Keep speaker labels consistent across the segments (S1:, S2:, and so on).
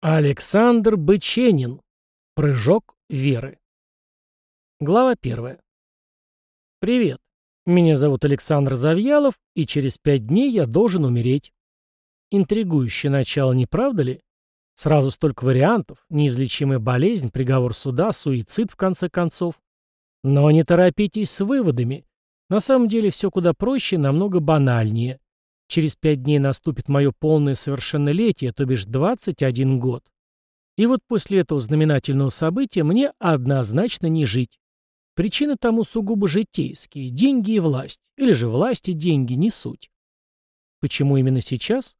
S1: Александр Быченин. Прыжок веры. Глава первая. Привет. Меня зовут Александр Завьялов, и через пять дней я должен умереть. Интригующее начало, не правда ли? Сразу столько вариантов. Неизлечимая болезнь, приговор суда, суицид в конце концов. Но не торопитесь с выводами. На самом деле все куда проще и намного банальнее. Через пять дней наступит мое полное совершеннолетие, то бишь 21 год. И вот после этого знаменательного события мне однозначно не жить. Причины тому сугубо житейские – деньги и власть. Или же власть и деньги не суть. Почему именно сейчас?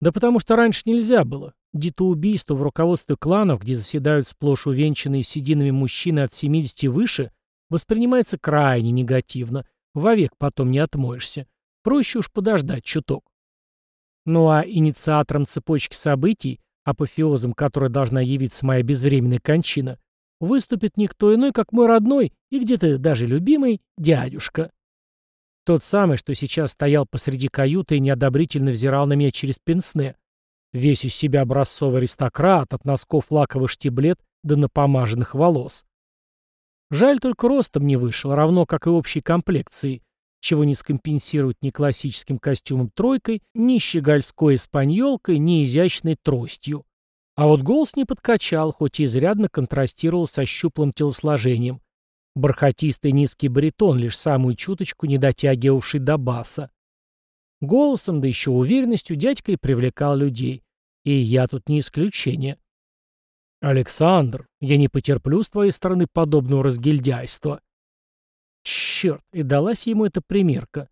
S1: Да потому что раньше нельзя было. Детоубийство в руководстве кланов, где заседают сплошь увенчанные сединами мужчины от 70 и выше, воспринимается крайне негативно. Вовек потом не отмоешься. Проще уж подождать чуток. Ну а инициатором цепочки событий, апофеозом которой должна явиться моя безвременная кончина, выступит никто иной, как мой родной и где-то даже любимый дядюшка. Тот самый, что сейчас стоял посреди каюты и неодобрительно взирал на меня через пенсне. Весь из себя образцовый аристократ, от носков лаковый штиблет до напомаженных волос. Жаль, только ростом не вышел, равно как и общей комплекцией, чего не скомпенсировать ни классическим костюмом тройкой, ни щегольской испаньолкой, ни изящной тростью. А вот голос не подкачал, хоть и изрядно контрастировал со щуплым телосложением. Бархатистый низкий баритон, лишь самую чуточку не дотягивавший до баса. Голосом, да еще уверенностью дядька и привлекал людей. И я тут не исключение. «Александр, я не потерплю с твоей стороны подобного разгильдяйства», Черт, и далась ему эта примерка.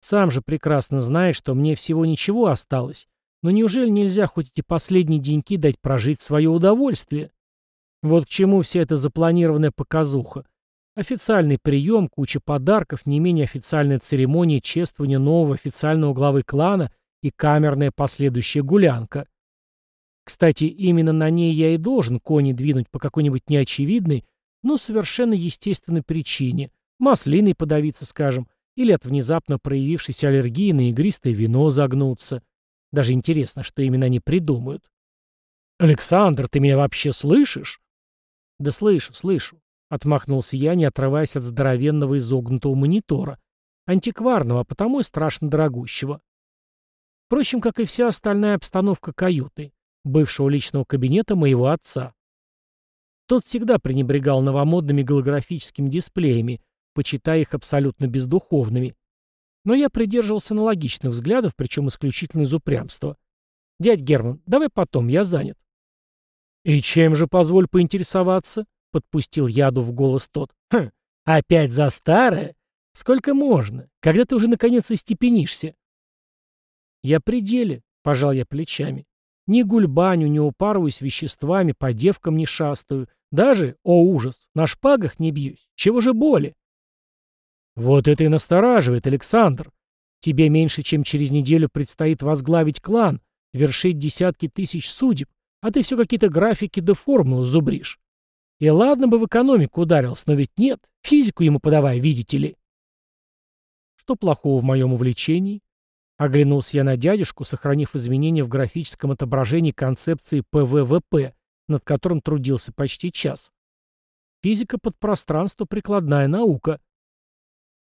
S1: Сам же прекрасно знает, что мне всего ничего осталось. Но неужели нельзя хоть эти последние деньки дать прожить свое удовольствие? Вот к чему вся эта запланированная показуха. Официальный прием, куча подарков, не менее официальная церемония чествования нового официального главы клана и камерная последующая гулянка. Кстати, именно на ней я и должен кони двинуть по какой-нибудь неочевидной, но совершенно естественной причине – Маслиной подавиться, скажем, или от внезапно проявившейся аллергии на игристое вино загнуться. Даже интересно, что именно они придумают. «Александр, ты меня вообще слышишь?» «Да слышу, слышу», — отмахнулся я, не отрываясь от здоровенного изогнутого монитора, антикварного, а потому и страшно дорогущего. Впрочем, как и вся остальная обстановка каюты, бывшего личного кабинета моего отца. Тот всегда пренебрегал новомодными голографическими дисплеями, почитая их абсолютно бездуховными. Но я придерживался аналогичных взглядов, причем исключительно из упрямства. «Дядь Герман, давай потом, я занят». «И чем же, позволь поинтересоваться?» — подпустил яду в голос тот. «Хм, опять за старое? Сколько можно? Когда ты уже наконец истепенишься?» «Я при деле», — пожал я плечами. «Ни гульбаню, ни упарываюсь веществами, по девкам не шастаю. Даже, о ужас, на шпагах не бьюсь. Чего же боли?» Вот это и настораживает, Александр. Тебе меньше, чем через неделю предстоит возглавить клан, вершить десятки тысяч судеб, а ты все какие-то графики да формулы зубришь. И ладно бы в экономику ударился, но ведь нет, физику ему подавай, видите ли. Что плохого в моем увлечении? Оглянулся я на дядюшку, сохранив изменения в графическом отображении концепции ПВВП, над которым трудился почти час. Физика подпространства — прикладная наука.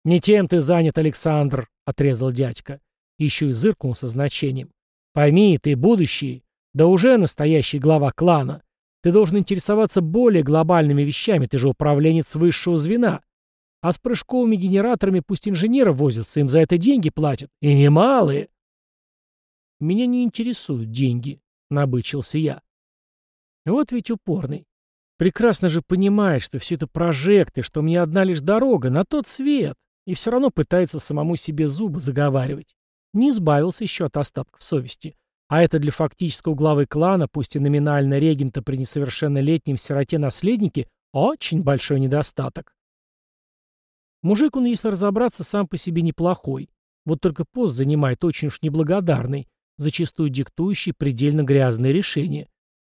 S1: «Не тем ты занят, Александр», — отрезал дядька. Еще и зыркнул со значением. «Пойми, ты будущий, да уже настоящий глава клана. Ты должен интересоваться более глобальными вещами, ты же управленец высшего звена. А с прыжковыми генераторами пусть инженеры возятся, им за это деньги платят. И немалые». «Меня не интересуют деньги», — набычился я. Вот ведь упорный. Прекрасно же понимает, что все это прожекты, что мне одна лишь дорога на тот свет. И все равно пытается самому себе зубы заговаривать. Не избавился еще от остатков совести. А это для фактического главы клана, пусть и номинально регента при несовершеннолетнем сироте-наследнике, очень большой недостаток. Мужик он, если разобраться, сам по себе неплохой. Вот только пост занимает очень уж неблагодарный, зачастую диктующий предельно грязные решения.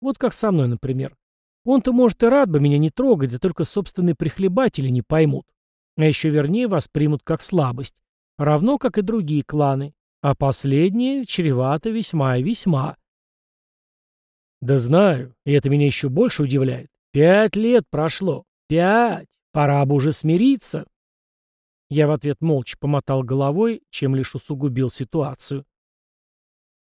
S1: Вот как со мной, например. Он-то, может, и рад бы меня не трогать, да только собственные прихлебатели не поймут а еще вернее воспримут как слабость, равно как и другие кланы, а последние чревато весьма и весьма. Да знаю, и это меня еще больше удивляет. Пять лет прошло. Пять! Пора бы уже смириться. Я в ответ молча помотал головой, чем лишь усугубил ситуацию.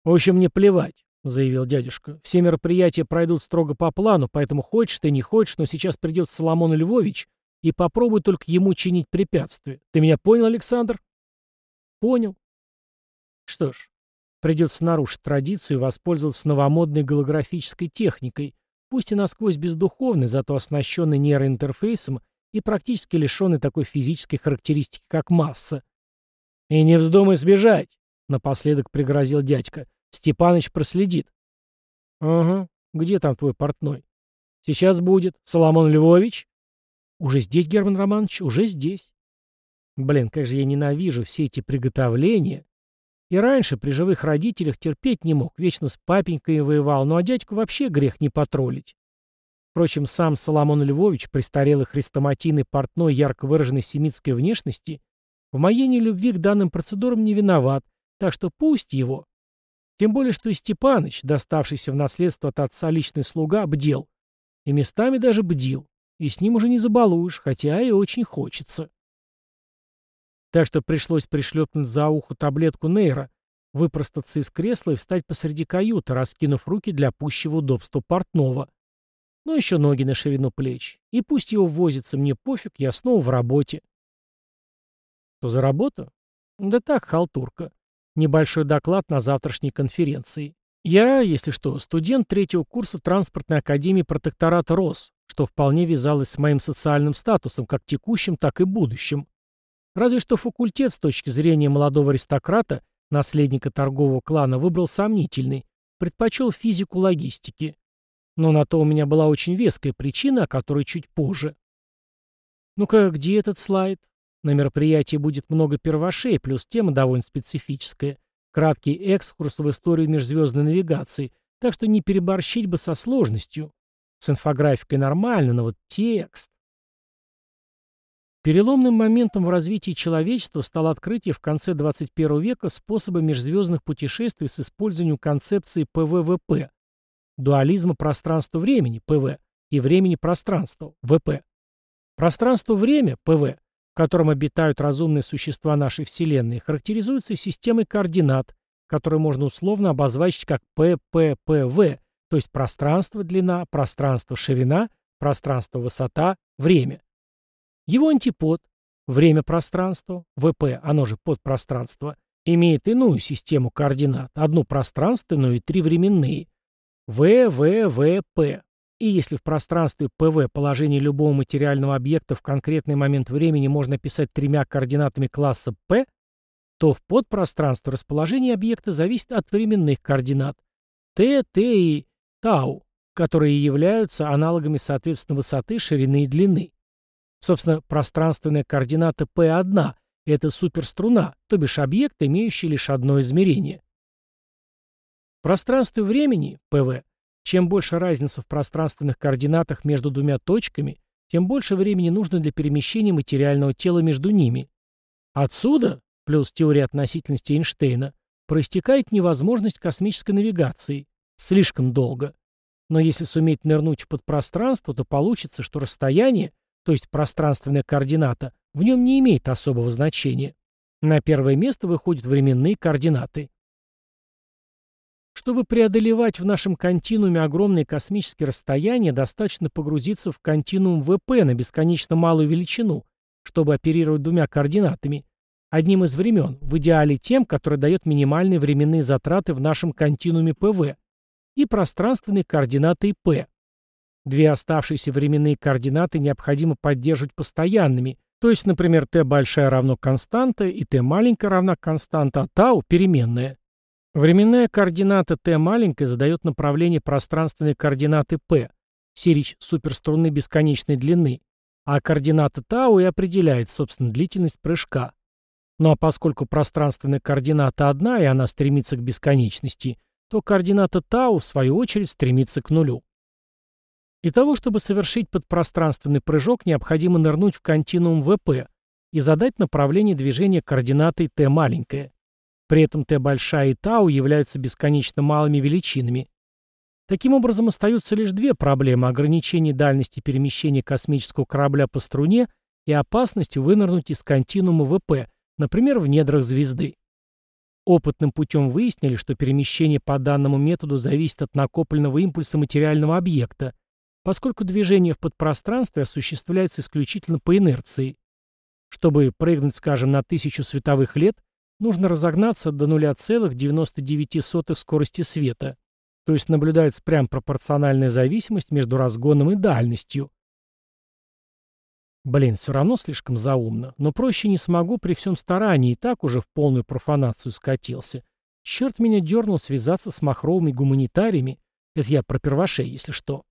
S1: «В общем, мне плевать», — заявил дядюшка. «Все мероприятия пройдут строго по плану, поэтому хочешь ты, не хочешь, но сейчас придет Соломон Львович и попробуй только ему чинить препятствия. Ты меня понял, Александр?» «Понял». «Что ж, придется нарушить традицию и воспользоваться новомодной голографической техникой, пусть и насквозь бездуховной, зато оснащенной нейроинтерфейсом и практически лишенный такой физической характеристики, как масса. «И не вздумай сбежать!» — напоследок пригрозил дядька. «Степаныч проследит». «Ага, где там твой портной?» «Сейчас будет. Соломон Львович?» «Уже здесь, Герман Романович, уже здесь». Блин, как же я ненавижу все эти приготовления. И раньше при живых родителях терпеть не мог, вечно с папенькой воевал, ну а дядьку вообще грех не потроллить. Впрочем, сам Соломон Львович, престарелый хрестоматийный портной ярко выраженной семитской внешности, в моей нелюбви к данным процедурам не виноват, так что пусть его. Тем более, что и Степаныч, доставшийся в наследство от отца личный слуга, бдел. И местами даже бдил. И с ним уже не забалуешь, хотя и очень хочется. Так что пришлось пришлепнуть за ухо таблетку Нейра, выпростаться из кресла и встать посреди каюты, раскинув руки для пущего удобства портного. Ну, еще ноги на ширину плеч. И пусть его возится, мне пофиг, я снова в работе. Что за работа? Да так, халтурка. Небольшой доклад на завтрашней конференции. Я, если что, студент третьего курса транспортной академии протектората РОС, что вполне вязалось с моим социальным статусом, как текущим, так и будущим. Разве что факультет с точки зрения молодого аристократа, наследника торгового клана, выбрал сомнительный, предпочел физику логистики. Но на то у меня была очень веская причина, о которой чуть позже. Ну-ка, где этот слайд? На мероприятии будет много первошей, плюс тема довольно специфическая. Краткий экскурс в историю межзвездной навигации, так что не переборщить бы со сложностью. С инфографикой нормально, но вот текст... Переломным моментом в развитии человечества стало открытие в конце 21 века способа межзвездных путешествий с использованием концепции ПВВП дуализма пространства-времени, ПВ, и времени-пространства, ВП. Пространство-время, ПВ, в котором обитают разумные существа нашей Вселенной, характеризуется системой координат, которую можно условно обозначить как ПППВ, то есть пространство-длина, пространство-ширина, пространство-высота, время. Его антипод, время-пространство, ВП, оно же подпространство, имеет иную систему координат, одну пространственную и три временные – В, В, В, П. И если в пространстве ПВ положение любого материального объекта в конкретный момент времени можно описать тремя координатами класса П, то в подпространстве расположение объекта зависит от временных координат Т, Т и Тау, которые являются аналогами соответственно высоты, ширины и длины. Собственно, пространственная координата P1 – это суперструна, то бишь объект, имеющий лишь одно измерение. В пространстве времени, ПВ, чем больше разница в пространственных координатах между двумя точками, тем больше времени нужно для перемещения материального тела между ними. Отсюда, плюс теория относительности Эйнштейна, проистекает невозможность космической навигации. Слишком долго. Но если суметь нырнуть в подпространство, то получится, что расстояние, то есть пространственная координата, в нем не имеет особого значения. На первое место выходят временные координаты. Чтобы преодолевать в нашем континууме огромные космические расстояния, достаточно погрузиться в континуум ВП на бесконечно малую величину, чтобы оперировать двумя координатами. Одним из времен, в идеале тем, который дает минимальные временные затраты в нашем континууме ПВ, и пространственные координаты П. Две оставшиеся временные координаты необходимо поддерживать постоянными, то есть, например, t большая равно константа и t маленькая равна константа, а тау – переменная. Временная координата t маленькая задает направление пространственной координаты p, сирич суперструны бесконечной длины, а координата тау и определяет, собственно, длительность прыжка. Ну а поскольку пространственная координата одна, и она стремится к бесконечности, то координата тау, в свою очередь, стремится к нулю. Для того, чтобы совершить подпространственный прыжок, необходимо нырнуть в континуум ВП и задать направление движения координатой t маленькая. При этом t большая и тау являются бесконечно малыми величинами. Таким образом, остаются лишь две проблемы – ограничение дальности перемещения космического корабля по струне и опасность вынырнуть из континуума ВП, например, в недрах звезды. Опытным путем выяснили, что перемещение по данному методу зависит от накопленного импульса материального объекта, поскольку движение в подпространстве осуществляется исключительно по инерции. Чтобы прыгнуть, скажем, на тысячу световых лет, нужно разогнаться до 0,99 скорости света, то есть наблюдается прям пропорциональная зависимость между разгоном и дальностью. Блин, все равно слишком заумно, но проще не смогу при всем старании, и так уже в полную профанацию скатился. Черт меня дернул связаться с махровыми гуманитариями. Это я про первошей, если что.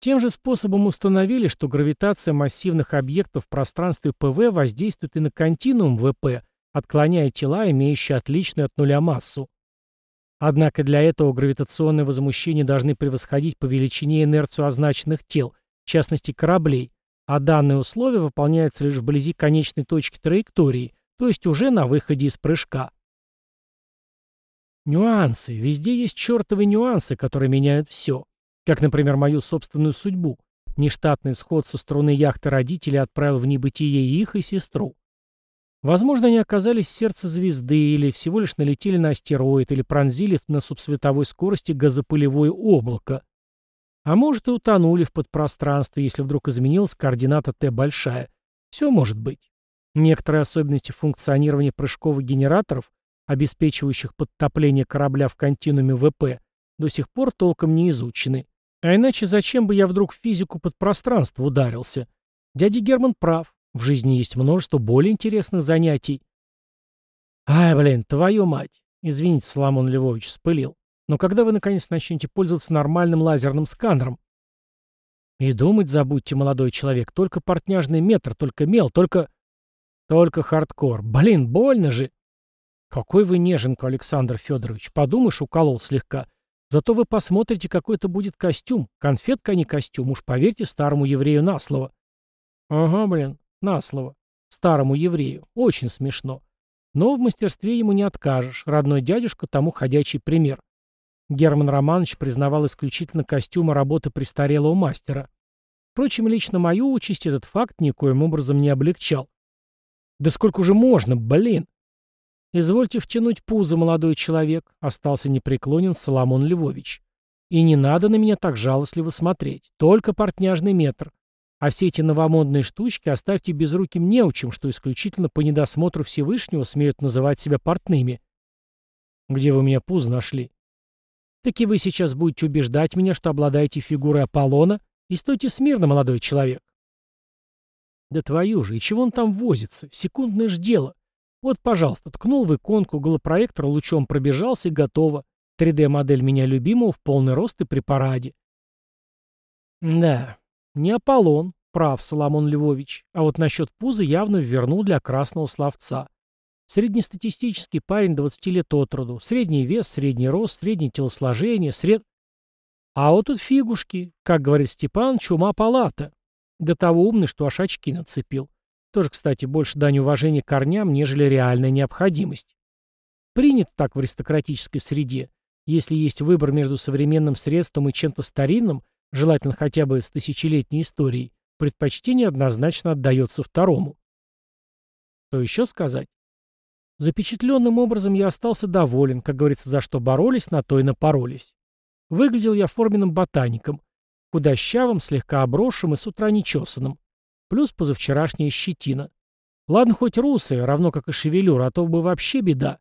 S1: Тем же способом установили, что гравитация массивных объектов в пространстве ПВ воздействует и на континуум ВП, отклоняя тела, имеющие отличную от нуля массу. Однако для этого гравитационные возмущения должны превосходить по величине инерцию означенных тел, в частности кораблей, а данное условие выполняется лишь вблизи конечной точки траектории, то есть уже на выходе из прыжка. Нюансы. Везде есть чертовы нюансы, которые меняют все. Как, например, мою собственную судьбу. Нештатный сход со струны яхты родителей отправил в небытие их и сестру. Возможно, они оказались в сердце звезды или всего лишь налетели на астероид или пронзили на субсветовой скорости газопылевое облако. А может и утонули в подпространстве, если вдруг изменилась координата Т большая. Все может быть. Некоторые особенности функционирования прыжковых генераторов, обеспечивающих подтопление корабля в континууме ВП, до сих пор толком не изучены. А иначе зачем бы я вдруг в физику подпространства ударился? Дядя Герман прав. В жизни есть множество более интересных занятий. Ай, блин, твою мать. Извините, Соломон Львович, вспылил. Но когда вы наконец начнете пользоваться нормальным лазерным сканером? И думать забудьте, молодой человек. Только портняжный метр, только мел, только... Только хардкор. Блин, больно же. Какой вы неженка, Александр Федорович. Подумаешь, уколол слегка. Зато вы посмотрите, какой это будет костюм. Конфетка, а не костюм. Уж поверьте старому еврею на слово. Ага, блин, на слово. Старому еврею. Очень смешно. Но в мастерстве ему не откажешь. Родной дядюшка тому ходячий пример. Герман Романович признавал исключительно костюмы работы престарелого мастера. Впрочем, лично мою участь этот факт никоим образом не облегчал. Да сколько уже можно, блин! «Извольте втянуть пузо, молодой человек», — остался непреклонен Соломон Львович. «И не надо на меня так жалостливо смотреть. Только портняжный метр. А все эти новомодные штучки оставьте безруким неучим, что исключительно по недосмотру Всевышнего смеют называть себя портными». «Где вы меня пузо нашли?» «Так и вы сейчас будете убеждать меня, что обладаете фигурой Аполлона, и стойте смирно, молодой человек». «Да твою же, и чего он там возится? Секундное ж дело. Вот, пожалуйста, ткнул в иконку, голопроектор лучом пробежался и готово. 3D-модель меня любимого в полный рост и при параде. Да, не Аполлон, прав Соломон Львович, а вот насчет пуза явно вернул для красного словца. Среднестатистический парень 20 лет от роду, средний вес, средний рост, среднее телосложение, сред... А вот тут фигушки, как говорит Степан, чума палата. До того умный, что аж очки нацепил. Тоже, кстати, больше дань уважения корням, нежели реальная необходимость. Принято так в аристократической среде. Если есть выбор между современным средством и чем-то старинным, желательно хотя бы с тысячелетней историей, предпочтение однозначно отдается второму. Что еще сказать? Запечатленным образом я остался доволен, как говорится, за что боролись, на то и напоролись. Выглядел я форменным ботаником, худощавым, слегка обросшим и с утра нечесанным. Плюс позавчерашняя щетина. Ладно, хоть русая, равно как и шевелюра, а то бы вообще беда.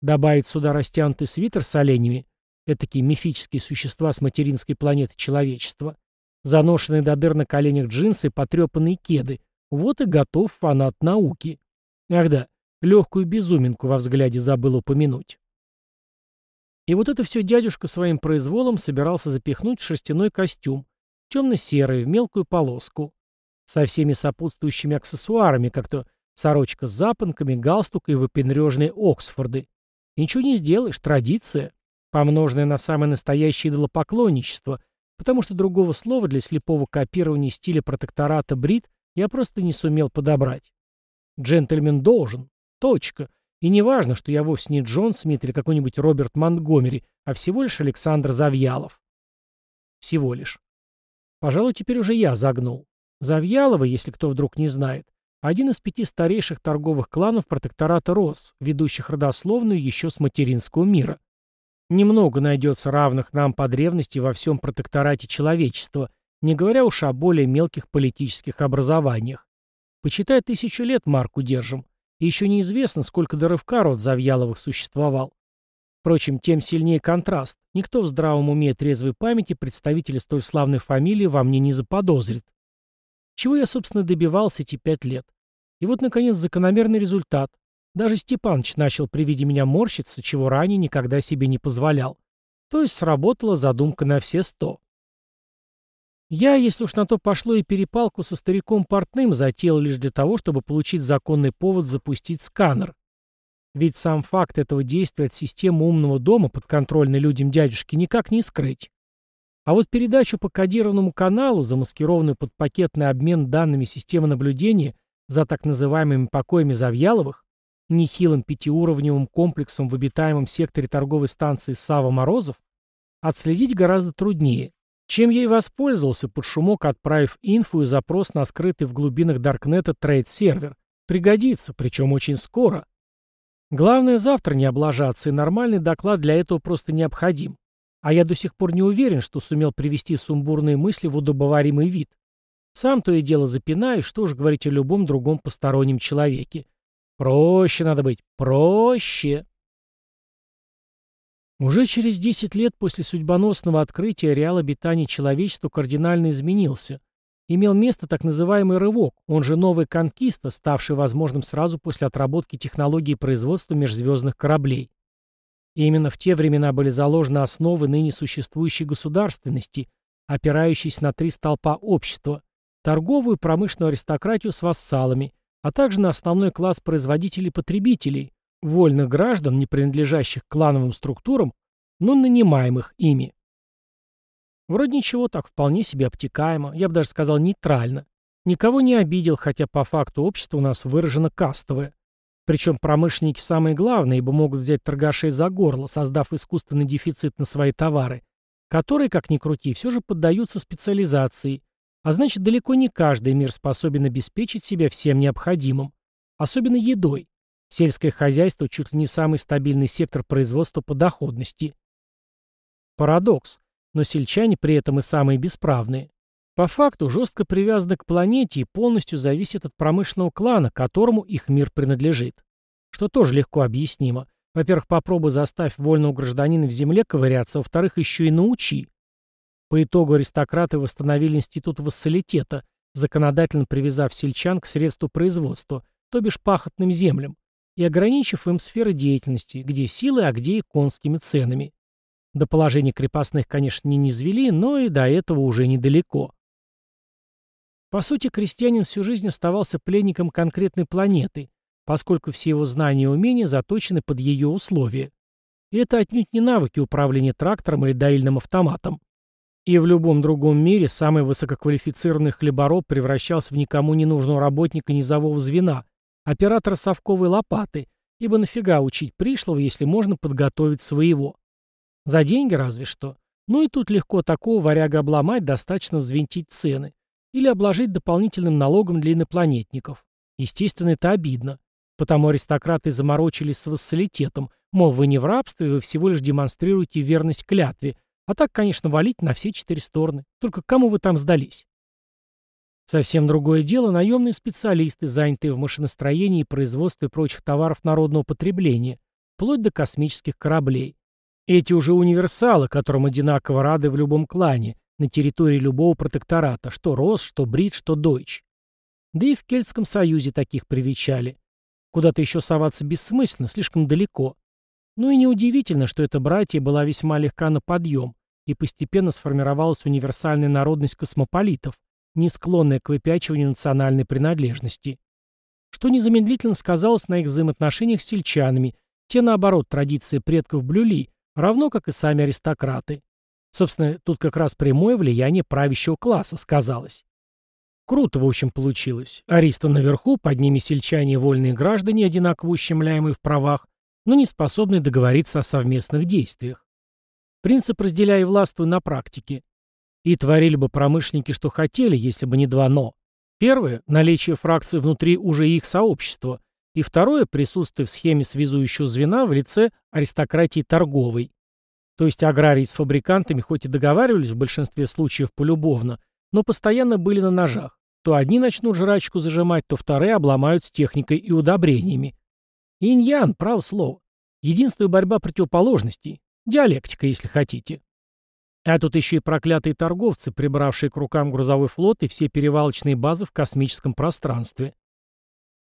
S1: Добавить сюда растянутый свитер с оленями, такие мифические существа с материнской планеты человечества, заношенные до дыр на коленях джинсы и потрепанные кеды. Вот и готов фанат науки. Ах да, легкую безуминку во взгляде забыл упомянуть. И вот это все дядюшка своим произволом собирался запихнуть в шерстяной костюм, темно-серый, в мелкую полоску со всеми сопутствующими аксессуарами, как то сорочка с запонками, галстук и выпендрежные Оксфорды. ничего не сделаешь, традиция, помноженная на самое настоящее идолопоклонничество, потому что другого слова для слепого копирования стиля протектората брит я просто не сумел подобрать. Джентльмен должен. Точка. И не важно, что я вовсе не Джон Смит или какой-нибудь Роберт Монтгомери, а всего лишь Александр Завьялов. Всего лишь. Пожалуй, теперь уже я загнул. Завьялова, если кто вдруг не знает, один из пяти старейших торговых кланов протектората Рос, ведущих родословную еще с материнского мира. Немного найдется равных нам по древности во всем протекторате человечества, не говоря уж о более мелких политических образованиях. Почитай, тысячу лет марку держим, и еще неизвестно, сколько до рывка род Завьяловых существовал. Впрочем, тем сильнее контраст. Никто в здравом уме и трезвой памяти представителя столь славной фамилии во мне не заподозрит. Чего я, собственно, добивался эти пять лет? И вот, наконец, закономерный результат. Даже Степаныч начал при виде меня морщиться, чего ранее никогда себе не позволял. То есть сработала задумка на все сто. Я, если уж на то пошло, и перепалку со стариком портным затеял лишь для того, чтобы получить законный повод запустить сканер. Ведь сам факт этого действия от системы умного дома, подконтрольной людям дядюшки, никак не скрыть. А вот передачу по кодированному каналу, замаскированную под пакетный обмен данными системы наблюдения за так называемыми покоями Завьяловых, нехилым пятиуровневым комплексом в обитаемом секторе торговой станции Сава Морозов, отследить гораздо труднее, чем и воспользовался под шумок, отправив инфу и запрос на скрытый в глубинах Даркнета трейд-сервер. Пригодится, причем очень скоро. Главное завтра не облажаться, и нормальный доклад для этого просто необходим. А я до сих пор не уверен, что сумел привести сумбурные мысли в удобоваримый вид. Сам то и дело запинаюсь, что уж говорить о любом другом постороннем человеке. Проще надо быть, проще. Уже через 10 лет после судьбоносного открытия реал обитания человечества кардинально изменился – имел место так называемый рывок, он же новый конкиста, ставший возможным сразу после отработки технологии производства межзвездных кораблей. И именно в те времена были заложены основы ныне существующей государственности, опирающейся на три столпа общества – торговую и промышленную аристократию с вассалами, а также на основной класс производителей-потребителей, вольных граждан, не принадлежащих клановым структурам, но нанимаемых ими. Вроде ничего, так вполне себе обтекаемо, я бы даже сказал нейтрально. Никого не обидел, хотя по факту общество у нас выражено кастовое. Причем промышленники самые главные, ибо могут взять торгашей за горло, создав искусственный дефицит на свои товары, которые, как ни крути, все же поддаются специализации. А значит, далеко не каждый мир способен обеспечить себя всем необходимым. Особенно едой. Сельское хозяйство чуть ли не самый стабильный сектор производства по доходности. Парадокс но сельчане при этом и самые бесправные. По факту жестко привязаны к планете и полностью зависят от промышленного клана, которому их мир принадлежит. Что тоже легко объяснимо. Во-первых, попробуй заставь вольного гражданина в земле ковыряться, во-вторых, еще и научи. По итогу аристократы восстановили институт вассалитета, законодательно привязав сельчан к средству производства, то бишь пахотным землям, и ограничив им сферы деятельности, где силы, а где и конскими ценами. До положения крепостных, конечно, не низвели, но и до этого уже недалеко. По сути, крестьянин всю жизнь оставался пленником конкретной планеты, поскольку все его знания и умения заточены под ее условия. И это отнюдь не навыки управления трактором или доильным автоматом. И в любом другом мире самый высококвалифицированный хлебороб превращался в никому не нужного работника низового звена, оператора совковой лопаты, ибо нафига учить пришлого, если можно подготовить своего. За деньги разве что. Ну и тут легко такого варяга обломать, достаточно взвинтить цены. Или обложить дополнительным налогом для инопланетников. Естественно, это обидно. Потому аристократы заморочились с вассалитетом, мол, вы не в рабстве, вы всего лишь демонстрируете верность клятве, а так, конечно, валить на все четыре стороны. Только кому вы там сдались? Совсем другое дело наемные специалисты, занятые в машиностроении и производстве прочих товаров народного потребления, вплоть до космических кораблей. Эти уже универсалы, которым одинаково рады в любом клане, на территории любого протектората, что Рос, что Брит, что Дойч. Да и в Кельтском союзе таких привечали. Куда-то еще соваться бессмысленно, слишком далеко. Ну и неудивительно, что эта братья была весьма легка на подъем, и постепенно сформировалась универсальная народность космополитов, не склонная к выпячиванию национальной принадлежности. Что незамедлительно сказалось на их взаимоотношениях с сельчанами, те, наоборот, традиции предков блюли, равно как и сами аристократы. Собственно, тут как раз прямое влияние правящего класса сказалось. Круто, в общем, получилось. Ариста наверху, под ними сельчане вольные граждане, одинаково ущемляемые в правах, но не способные договориться о совместных действиях. Принцип «разделяй и властвуй» на практике. И творили бы промышленники, что хотели, если бы не два «но». Первое – наличие фракции внутри уже их сообщества. И второе – присутствие в схеме связующего звена в лице аристократии торговой. То есть аграрии с фабрикантами хоть и договаривались в большинстве случаев полюбовно, но постоянно были на ножах. То одни начнут жрачку зажимать, то вторые обломают с техникой и удобрениями. Инь-ян, право слово. Единственная борьба противоположностей. Диалектика, если хотите. А тут еще и проклятые торговцы, прибравшие к рукам грузовой флот и все перевалочные базы в космическом пространстве.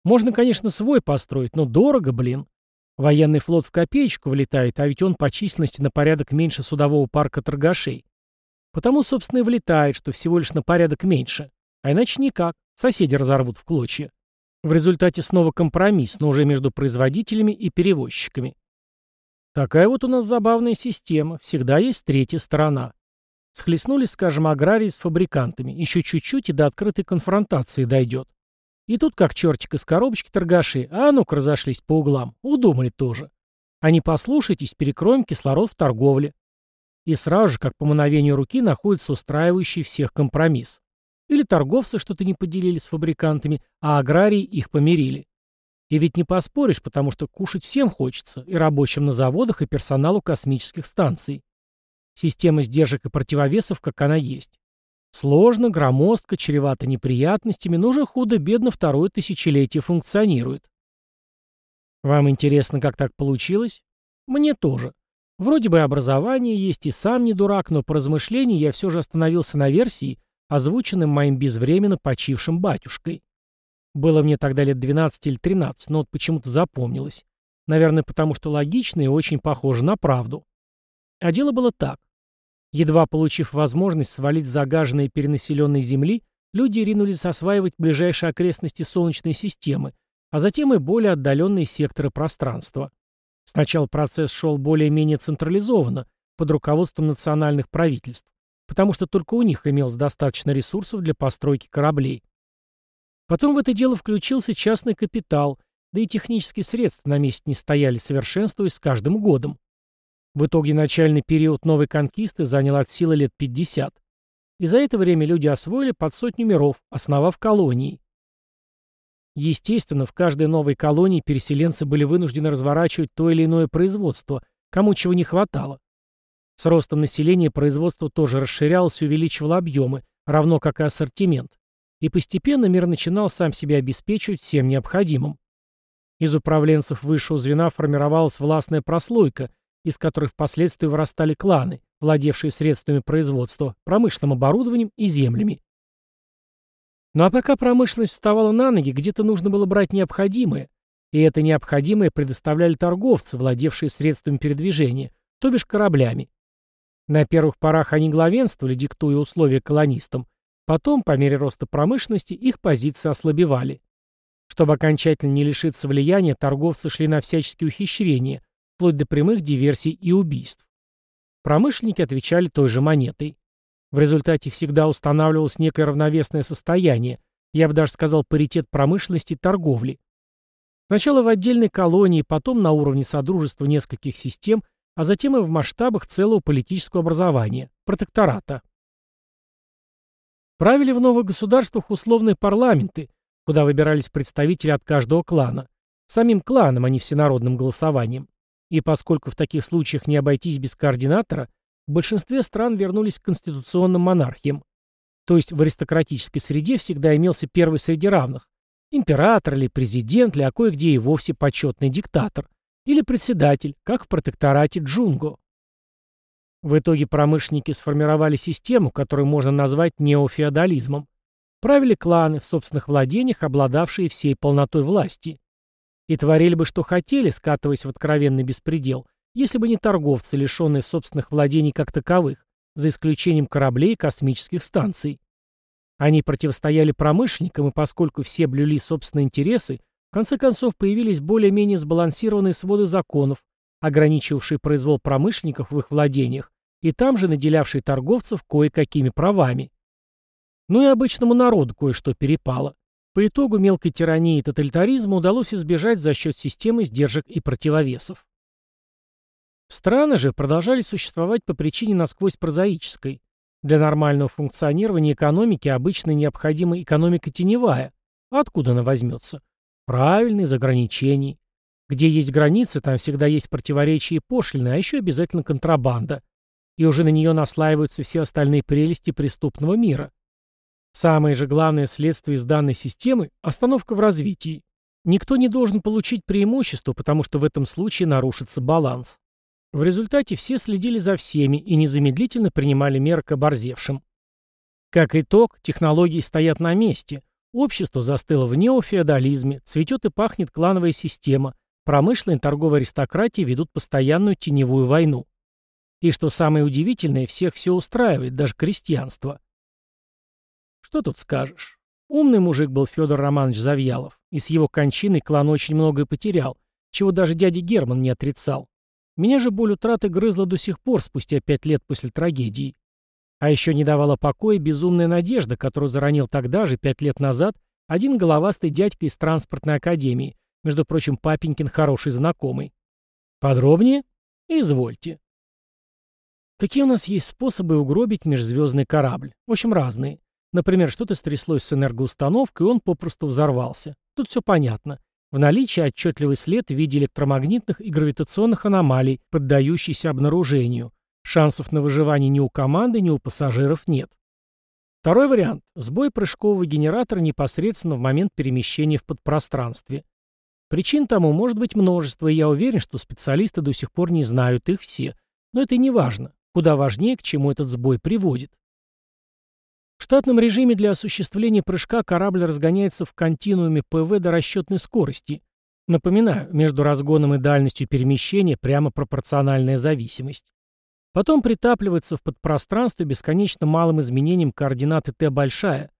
S1: Можно, конечно, свой построить, но дорого, блин. Военный флот в копеечку влетает, а ведь он по численности на порядок меньше судового парка торгашей. Потому, собственно, и влетает, что всего лишь на порядок меньше. А иначе никак. Соседи разорвут в клочья. В результате снова компромисс, но уже между производителями и перевозчиками. Такая вот у нас забавная система. Всегда есть третья сторона. Схлестнулись, скажем, аграрии с фабрикантами. Еще чуть-чуть и до открытой конфронтации дойдет. И тут как чертик из коробочки торгаши, а ну-ка разошлись по углам. Удумали тоже. А не послушайтесь, перекроем кислород в торговле. И сразу же, как по мановению руки, находится устраивающий всех компромисс. Или торговцы что-то не поделили с фабрикантами, а аграрии их помирили. И ведь не поспоришь, потому что кушать всем хочется, и рабочим на заводах, и персоналу космических станций. Система сдержек и противовесов, как она есть. Сложно, громоздко, чревато неприятностями, но уже худо-бедно второе тысячелетие функционирует. Вам интересно, как так получилось? Мне тоже. Вроде бы образование есть и сам не дурак, но по размышлению я все же остановился на версии, озвученным моим безвременно почившим батюшкой. Было мне тогда лет 12 или 13, но вот почему-то запомнилось. Наверное, потому что логично и очень похоже на правду. А дело было так. Едва получив возможность свалить с загаженной перенаселенной Земли, люди ринулись осваивать ближайшие окрестности Солнечной системы, а затем и более отдаленные секторы пространства. Сначала процесс шел более-менее централизованно, под руководством национальных правительств, потому что только у них имелось достаточно ресурсов для постройки кораблей. Потом в это дело включился частный капитал, да и технические средства на месте не стояли, совершенствуясь с каждым годом. В итоге начальный период новой конкисты занял от силы лет 50. И за это время люди освоили под сотню миров, основав колонии. Естественно, в каждой новой колонии переселенцы были вынуждены разворачивать то или иное производство, кому чего не хватало. С ростом населения производство тоже расширялось и увеличивало объемы, равно как и ассортимент. И постепенно мир начинал сам себя обеспечивать всем необходимым. Из управленцев высшего звена формировалась властная прослойка, из которой впоследствии вырастали кланы, владевшие средствами производства, промышленным оборудованием и землями. Ну а пока промышленность вставала на ноги, где-то нужно было брать необходимое, и это необходимое предоставляли торговцы, владевшие средствами передвижения, то бишь кораблями. На первых порах они главенствовали, диктуя условия колонистам, потом, по мере роста промышленности, их позиции ослабевали. Чтобы окончательно не лишиться влияния, торговцы шли на всяческие ухищрения, вплоть до прямых диверсий и убийств. Промышленники отвечали той же монетой. В результате всегда устанавливалось некое равновесное состояние, я бы даже сказал паритет промышленности и торговли. Сначала в отдельной колонии, потом на уровне содружества нескольких систем, а затем и в масштабах целого политического образования – протектората. Правили в новых государствах условные парламенты, куда выбирались представители от каждого клана. Самим кланом, а не всенародным голосованием. И поскольку в таких случаях не обойтись без координатора, в большинстве стран вернулись к конституционным монархиям. То есть в аристократической среде всегда имелся первый среди равных. Император или президент, или а кое-где и вовсе почетный диктатор. Или председатель, как в протекторате Джунго. В итоге промышленники сформировали систему, которую можно назвать неофеодализмом. Правили кланы в собственных владениях, обладавшие всей полнотой власти. И творили бы, что хотели, скатываясь в откровенный беспредел, если бы не торговцы, лишенные собственных владений как таковых, за исключением кораблей и космических станций. Они противостояли промышленникам, и поскольку все блюли собственные интересы, в конце концов появились более-менее сбалансированные своды законов, ограничивавшие произвол промышленников в их владениях, и там же наделявшие торговцев кое-какими правами. Ну и обычному народу кое-что перепало. По итогу мелкой тирании и тоталитаризма удалось избежать за счет системы сдержек и противовесов. Страны же продолжали существовать по причине насквозь прозаической. Для нормального функционирования экономики обычно необходима экономика теневая. Откуда она возьмется? Правильно, из ограничений. Где есть границы, там всегда есть противоречия и пошлины, а еще обязательно контрабанда. И уже на нее наслаиваются все остальные прелести преступного мира. Самое же главное следствие из данной системы – остановка в развитии. Никто не должен получить преимущество, потому что в этом случае нарушится баланс. В результате все следили за всеми и незамедлительно принимали меры к оборзевшим. Как итог, технологии стоят на месте, общество застыло в неофеодализме, цветет и пахнет клановая система, промышленная и торговая аристократии ведут постоянную теневую войну. И что самое удивительное, всех все устраивает, даже крестьянство. Что тут скажешь? Умный мужик был Федор Романович Завьялов, и с его кончиной клан очень многое потерял, чего даже дядя Герман не отрицал. Меня же боль утраты грызла до сих пор, спустя пять лет после трагедии. А еще не давала покоя безумная надежда, которую заронил тогда же, пять лет назад, один головастый дядька из транспортной академии, между прочим, папенькин хороший знакомый. Подробнее? Извольте. Какие у нас есть способы угробить межзвездный корабль? В общем, разные. Например, что-то стряслось с энергоустановкой, и он попросту взорвался. Тут все понятно. В наличии отчетливый след в виде электромагнитных и гравитационных аномалий, поддающийся обнаружению. Шансов на выживание ни у команды, ни у пассажиров нет. Второй вариант – сбой прыжкового генератора непосредственно в момент перемещения в подпространстве. Причин тому может быть множество, и я уверен, что специалисты до сих пор не знают их все. Но это не важно. Куда важнее, к чему этот сбой приводит. В штатном режиме для осуществления прыжка корабль разгоняется в континууме ПВ до расчетной скорости. Напоминаю, между разгоном и дальностью перемещения прямо пропорциональная зависимость. Потом притапливается в подпространстве бесконечно малым изменением координаты t большая.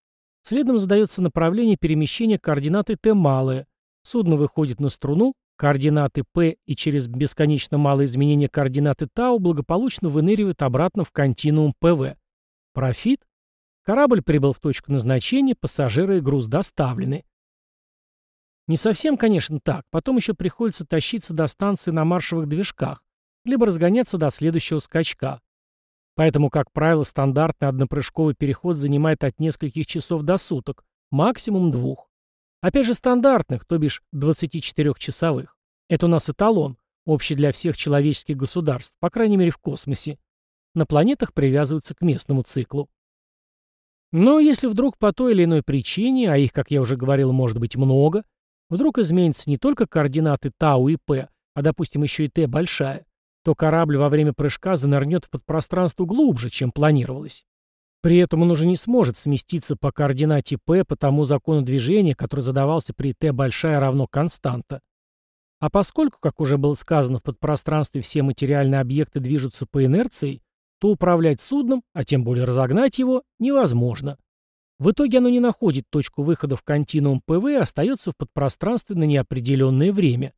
S1: Следом задается направление перемещения координаты t малая. Судно выходит на струну, координаты p и через бесконечно малое изменение координаты тау благополучно выныривает обратно в континуум ПВ. Профит Корабль прибыл в точку назначения, пассажиры и груз доставлены. Не совсем, конечно, так. Потом еще приходится тащиться до станции на маршевых движках, либо разгоняться до следующего скачка. Поэтому, как правило, стандартный однопрыжковый переход занимает от нескольких часов до суток, максимум двух. Опять же стандартных, то бишь 24-часовых. Это у нас эталон, общий для всех человеческих государств, по крайней мере в космосе. На планетах привязываются к местному циклу. Но если вдруг по той или иной причине, а их, как я уже говорил, может быть много, вдруг изменятся не только координаты Тау и П, а, допустим, еще и Т большая, то корабль во время прыжка занырнет в подпространство глубже, чем планировалось. При этом он уже не сможет сместиться по координате P по тому закону движения, который задавался при Т большая равно константа. А поскольку, как уже было сказано, в подпространстве все материальные объекты движутся по инерции, то управлять судном, а тем более разогнать его, невозможно. В итоге оно не находит точку выхода в континуум ПВ и остается в подпространстве на неопределенное время.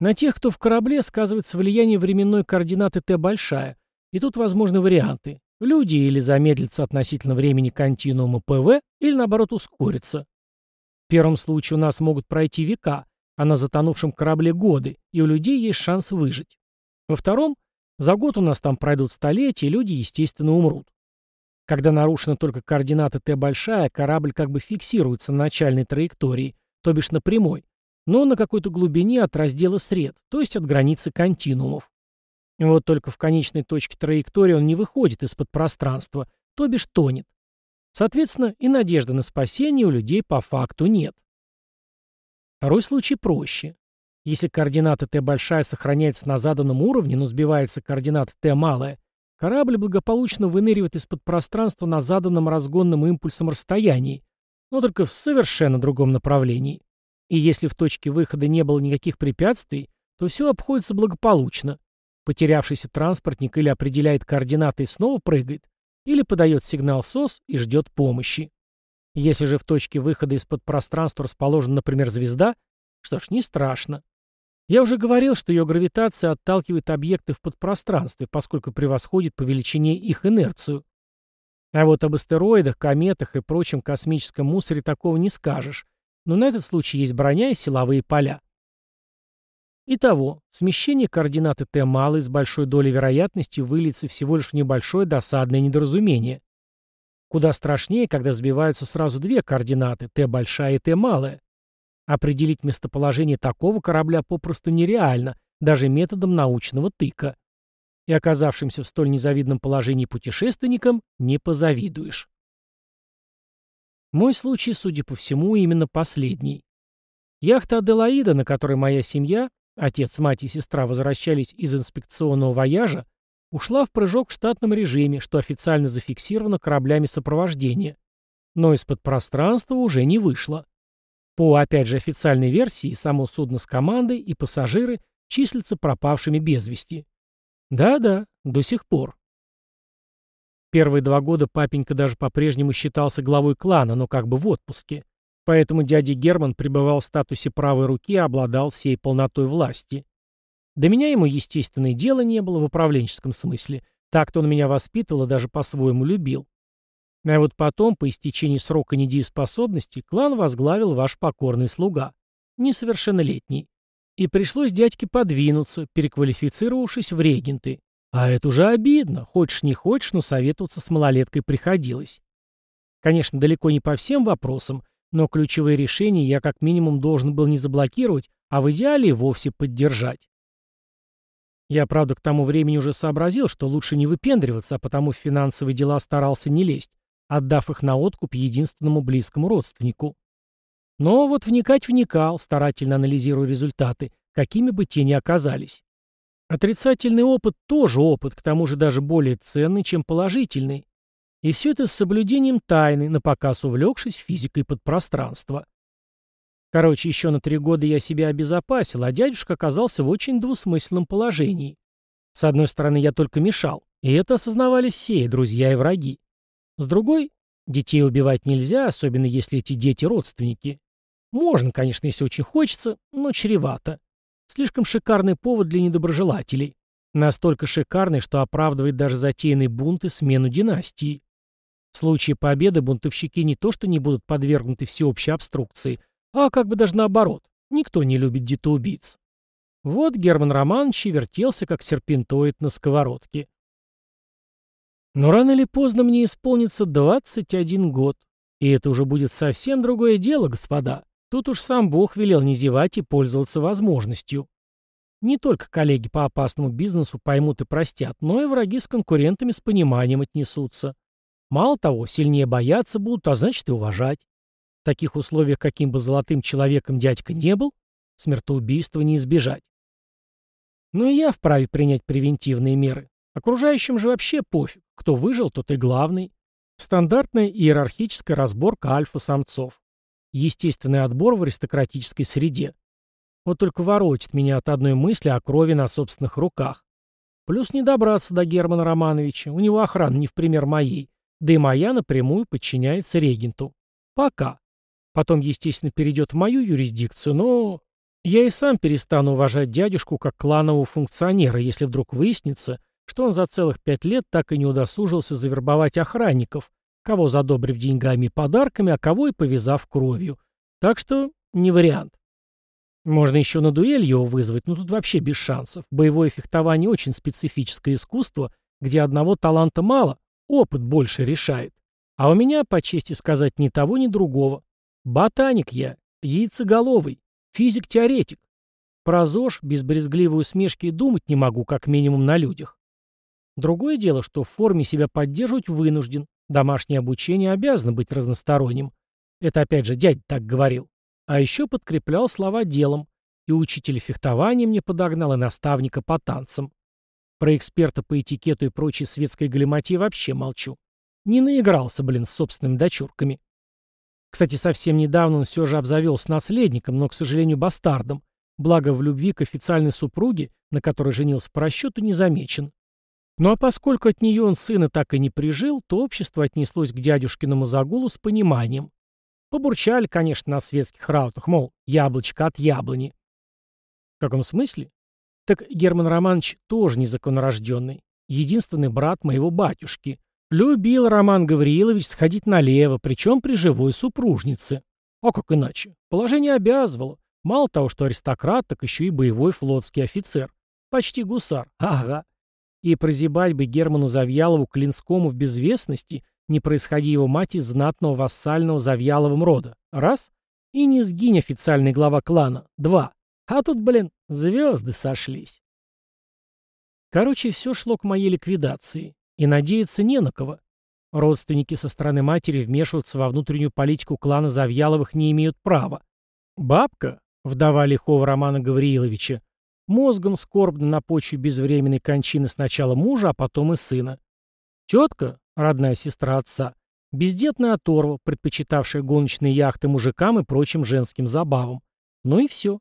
S1: На тех, кто в корабле, сказывается влияние временной координаты Т большая, и тут возможны варианты. Люди или замедлятся относительно времени континуума ПВ, или наоборот ускорятся. В первом случае у нас могут пройти века, а на затонувшем корабле годы, и у людей есть шанс выжить. Во втором за год у нас там пройдут столетия, и люди, естественно, умрут. Когда нарушена только координата Т большая, корабль как бы фиксируется на начальной траектории, то бишь на прямой, но на какой-то глубине от раздела сред, то есть от границы континуумов. И вот только в конечной точке траектории он не выходит из-под пространства, то бишь тонет. Соответственно, и надежды на спасение у людей по факту нет. Второй случай проще. Если координата t большая сохраняется на заданном уровне, но сбивается координата t малая, корабль благополучно выныривает из-под пространства на заданном разгонным импульсом расстоянии, но только в совершенно другом направлении. И если в точке выхода не было никаких препятствий, то все обходится благополучно. Потерявшийся транспортник или определяет координаты и снова прыгает, или подает сигнал СОС и ждет помощи. Если же в точке выхода из-под пространства расположена, например, звезда, что ж, не страшно. Я уже говорил, что ее гравитация отталкивает объекты в подпространстве, поскольку превосходит по величине их инерцию. А вот об астероидах, кометах и прочем космическом мусоре такого не скажешь. Но на этот случай есть броня и силовые поля. Итого, смещение координаты Т малой с большой долей вероятности выльется всего лишь в небольшое досадное недоразумение. Куда страшнее, когда сбиваются сразу две координаты, Т большая и Т малая. Определить местоположение такого корабля попросту нереально, даже методом научного тыка. И оказавшимся в столь незавидном положении путешественникам не позавидуешь. Мой случай, судя по всему, именно последний. Яхта Аделаида, на которой моя семья, Отец, мать и сестра возвращались из инспекционного вояжа, ушла в прыжок в штатном режиме, что официально зафиксировано кораблями сопровождения. Но из-под пространства уже не вышло. По, опять же, официальной версии, само судно с командой и пассажиры числятся пропавшими без вести. Да-да, до сих пор. Первые два года папенька даже по-прежнему считался главой клана, но как бы в отпуске. Поэтому дядя Герман пребывал в статусе правой руки и обладал всей полнотой власти. До меня ему, естественно, и дела не было в управленческом смысле. Так-то он меня воспитывал и даже по-своему любил. А вот потом, по истечении срока недееспособности, клан возглавил ваш покорный слуга, несовершеннолетний. И пришлось дядьке подвинуться, переквалифицировавшись в регенты. А это уже обидно, хочешь не хочешь, но советоваться с малолеткой приходилось. Конечно, далеко не по всем вопросам, но ключевые решения я как минимум должен был не заблокировать, а в идеале вовсе поддержать. Я, правда, к тому времени уже сообразил, что лучше не выпендриваться, а потому в финансовые дела старался не лезть, отдав их на откуп единственному близкому родственнику. Но вот вникать вникал, старательно анализируя результаты, какими бы те ни оказались. Отрицательный опыт тоже опыт, к тому же даже более ценный, чем положительный. И все это с соблюдением тайны, напоказ увлекшись физикой подпространства. Короче, еще на три года я себя обезопасил, а дядюшка оказался в очень двусмысленном положении. С одной стороны, я только мешал, и это осознавали все, и друзья, и враги. С другой, детей убивать нельзя, особенно если эти дети родственники. Можно, конечно, если очень хочется, но чревато. Слишком шикарный повод для недоброжелателей. Настолько шикарный, что оправдывает даже затеянный бунт и смену династии. В случае победы бунтовщики не то что не будут подвергнуты всеобщей обструкции, а как бы даже наоборот. Никто не любит детоубийц. Вот Герман Романович вертелся, как серпентоид на сковородке. Но рано или поздно мне исполнится 21 год. И это уже будет совсем другое дело, господа. Тут уж сам Бог велел не зевать и пользоваться возможностью. Не только коллеги по опасному бизнесу поймут и простят, но и враги с конкурентами с пониманием отнесутся. Мало того, сильнее бояться будут, а значит и уважать. В таких условиях, каким бы золотым человеком дядька не был, смертоубийства не избежать. Но и я вправе принять превентивные меры. Окружающим же вообще пофиг. Кто выжил, тот и главный. Стандартная иерархическая разборка альфа-самцов. Естественный отбор в аристократической среде. Вот только воротит меня от одной мысли о крови на собственных руках. Плюс не добраться до Германа Романовича, у него охрана не в пример моей. Да и моя напрямую подчиняется регенту. Пока. Потом, естественно, перейдет в мою юрисдикцию, но... Я и сам перестану уважать дядюшку как кланового функционера, если вдруг выяснится, что он за целых пять лет так и не удосужился завербовать охранников, кого задобрив деньгами и подарками, а кого и повязав кровью. Так что не вариант. Можно еще на дуэль его вызвать, но тут вообще без шансов. Боевое фехтование очень специфическое искусство, где одного таланта мало, Опыт больше решает. А у меня, по чести сказать, ни того, ни другого. Ботаник я, яйцеголовый, физик-теоретик. Про ЗОЖ без брезгливой усмешки думать не могу, как минимум на людях. Другое дело, что в форме себя поддерживать вынужден. Домашнее обучение обязано быть разносторонним. Это опять же дядь так говорил. А еще подкреплял слова делом. И учителя фехтования мне подогнал, и наставника по танцам. Про эксперта по этикету и прочей светской галиматье вообще молчу. Не наигрался, блин, с собственными дочурками. Кстати, совсем недавно он все же обзавелся наследником, но, к сожалению, бастардом. Благо, в любви к официальной супруге, на которой женился по расчету, не замечен. Ну а поскольку от нее он сына так и не прижил, то общество отнеслось к дядюшкиному загулу с пониманием. Побурчали, конечно, на светских раутах, мол, яблочко от яблони. В каком смысле? Так Герман Романович тоже незаконнорожденный, единственный брат моего батюшки, Любил Роман Гавриилович сходить налево, причем при живой супружнице. А как иначе? Положение обязывало. Мало того, что аристократ, так еще и боевой флотский офицер. Почти гусар. Ага. И прозябать бы Герману Завьялову Клинскому в безвестности, не происходи его мать из знатного вассального Завьяловым рода. Раз. И не сгинь официальный глава клана. Два. А тут, блин, звезды сошлись. Короче, все шло к моей ликвидации. И надеяться не на кого. Родственники со стороны матери вмешиваться во внутреннюю политику клана Завьяловых не имеют права. Бабка, вдова лихого Романа Гаврииловича, Мозгом скорбно на почве безвременной кончины сначала мужа, а потом и сына. Тетка, родная сестра отца, бездетная оторва, предпочитавшая гоночные яхты мужикам и прочим женским забавам. Ну и все.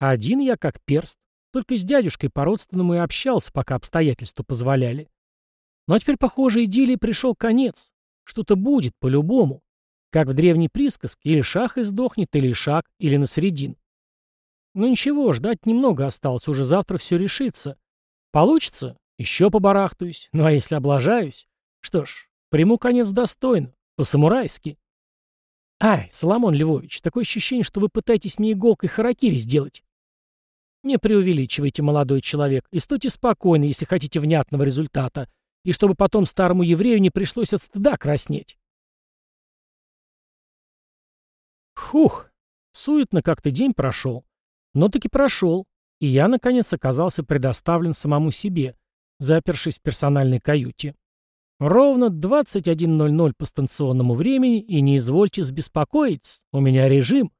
S1: Один я как перст. Только с дядюшкой по-родственному и общался, пока обстоятельства позволяли. Но теперь, похоже, идиллии пришел конец. Что-то будет, по-любому. Как в древней присказке, или шах издохнет, или шаг, или на средин. Ну ничего, ждать немного осталось, уже завтра все решится. Получится? Еще побарахтаюсь. Ну а если облажаюсь? Что ж, приму конец достойно, по-самурайски. Ай, Соломон Львович, такое ощущение, что вы пытаетесь мне иголкой харакири сделать. Не преувеличивайте, молодой человек, и стойте спокойно, если хотите внятного результата, и чтобы потом старому еврею не пришлось от стыда краснеть. Хух, суетно как-то день прошел. Но таки прошел, и я, наконец, оказался предоставлен самому себе, запершись в персональной каюте. Ровно 21.00 по станционному времени, и не извольте беспокоиться, у меня режим.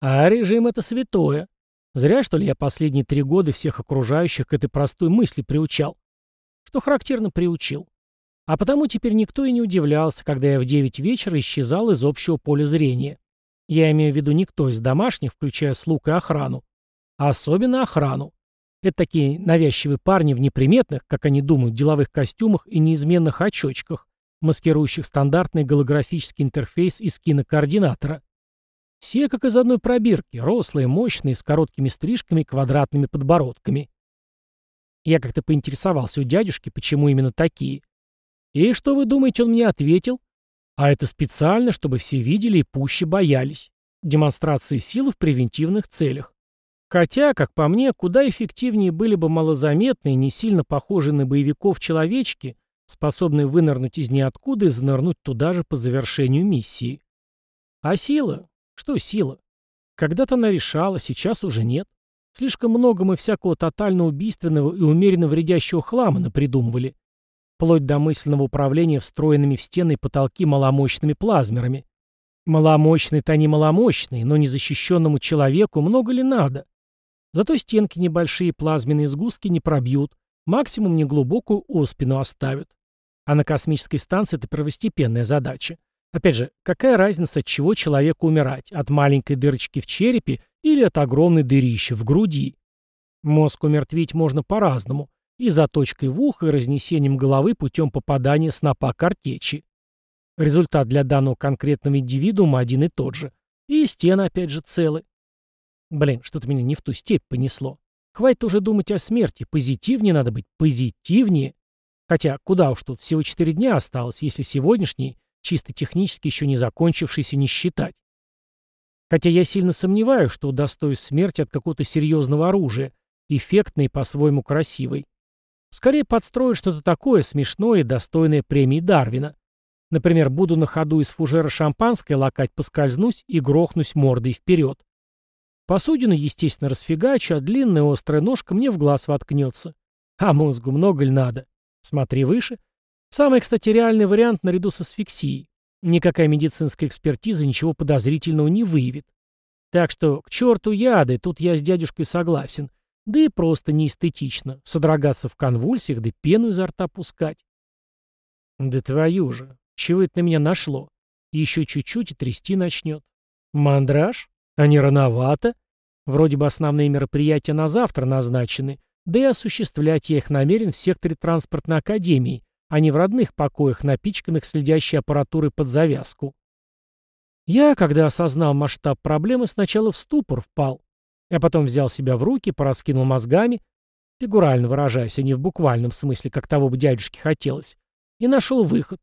S1: А режим — это святое. Зря, что ли, я последние три года всех окружающих к этой простой мысли приучал. Что характерно приучил. А потому теперь никто и не удивлялся, когда я в 9 вечера исчезал из общего поля зрения. Я имею в виду никто из домашних, включая слуг и охрану. А особенно охрану. Это такие навязчивые парни в неприметных, как они думают, деловых костюмах и неизменных очочках, маскирующих стандартный голографический интерфейс из кинокоординатора. Все как из одной пробирки, рослые, мощные, с короткими стрижками и квадратными подбородками. Я как-то поинтересовался у дядюшки, почему именно такие. И что вы думаете, он мне ответил? А это специально, чтобы все видели и пуще боялись. Демонстрации силы в превентивных целях. Хотя, как по мне, куда эффективнее были бы малозаметные, не сильно похожие на боевиков человечки, способные вынырнуть из ниоткуда и занырнуть туда же по завершению миссии. А сила? Что сила? Когда-то она решала, сейчас уже нет. Слишком много мы всякого тотально убийственного и умеренно вредящего хлама напридумывали. Вплоть до мысленного управления встроенными в стены и потолки маломощными плазмерами. Маломощные-то они маломощные, но незащищенному человеку много ли надо? Зато стенки небольшие плазменные сгустки не пробьют, максимум неглубокую оспину оставят. А на космической станции это первостепенная задача. Опять же, какая разница, от чего человеку умирать? От маленькой дырочки в черепе или от огромной дырища в груди? Мозг умертвить можно по-разному. И заточкой в ухо, и разнесением головы путем попадания снопа картечи. Результат для данного конкретного индивидуума один и тот же. И стены опять же целы. Блин, что-то меня не в ту степь понесло. Хватит уже думать о смерти. Позитивнее надо быть. Позитивнее. Хотя, куда уж тут, всего четыре дня осталось, если сегодняшний, чисто технически еще не закончившийся, не считать. Хотя я сильно сомневаюсь, что удостоюсь смерти от какого-то серьезного оружия, эффектной по-своему красивой. Скорее подстрою что-то такое смешное и достойное премии Дарвина. Например, буду на ходу из фужера шампанское лакать, поскользнусь и грохнусь мордой вперед. Посудину, естественно, расфигачу, а длинная острая ножка мне в глаз воткнется. А мозгу много ли надо? Смотри выше. Самый, кстати, реальный вариант наряду с асфиксией. Никакая медицинская экспертиза ничего подозрительного не выявит. Так что к черту яды, тут я с дядюшкой согласен. Да и просто неэстетично. Содрогаться в конвульсиях, да пену изо рта пускать. Да твою же, чего это на меня нашло? Еще чуть-чуть и трясти начнет. Мандраж? А не рановато? Вроде бы основные мероприятия на завтра назначены, да и осуществлять я их намерен в секторе транспортной академии, а не в родных покоях, напичканных следящей аппаратурой под завязку. Я, когда осознал масштаб проблемы, сначала в ступор впал, а потом взял себя в руки, пораскинул мозгами, фигурально выражаясь, а не в буквальном смысле, как того бы дядюшке хотелось, и нашел выход,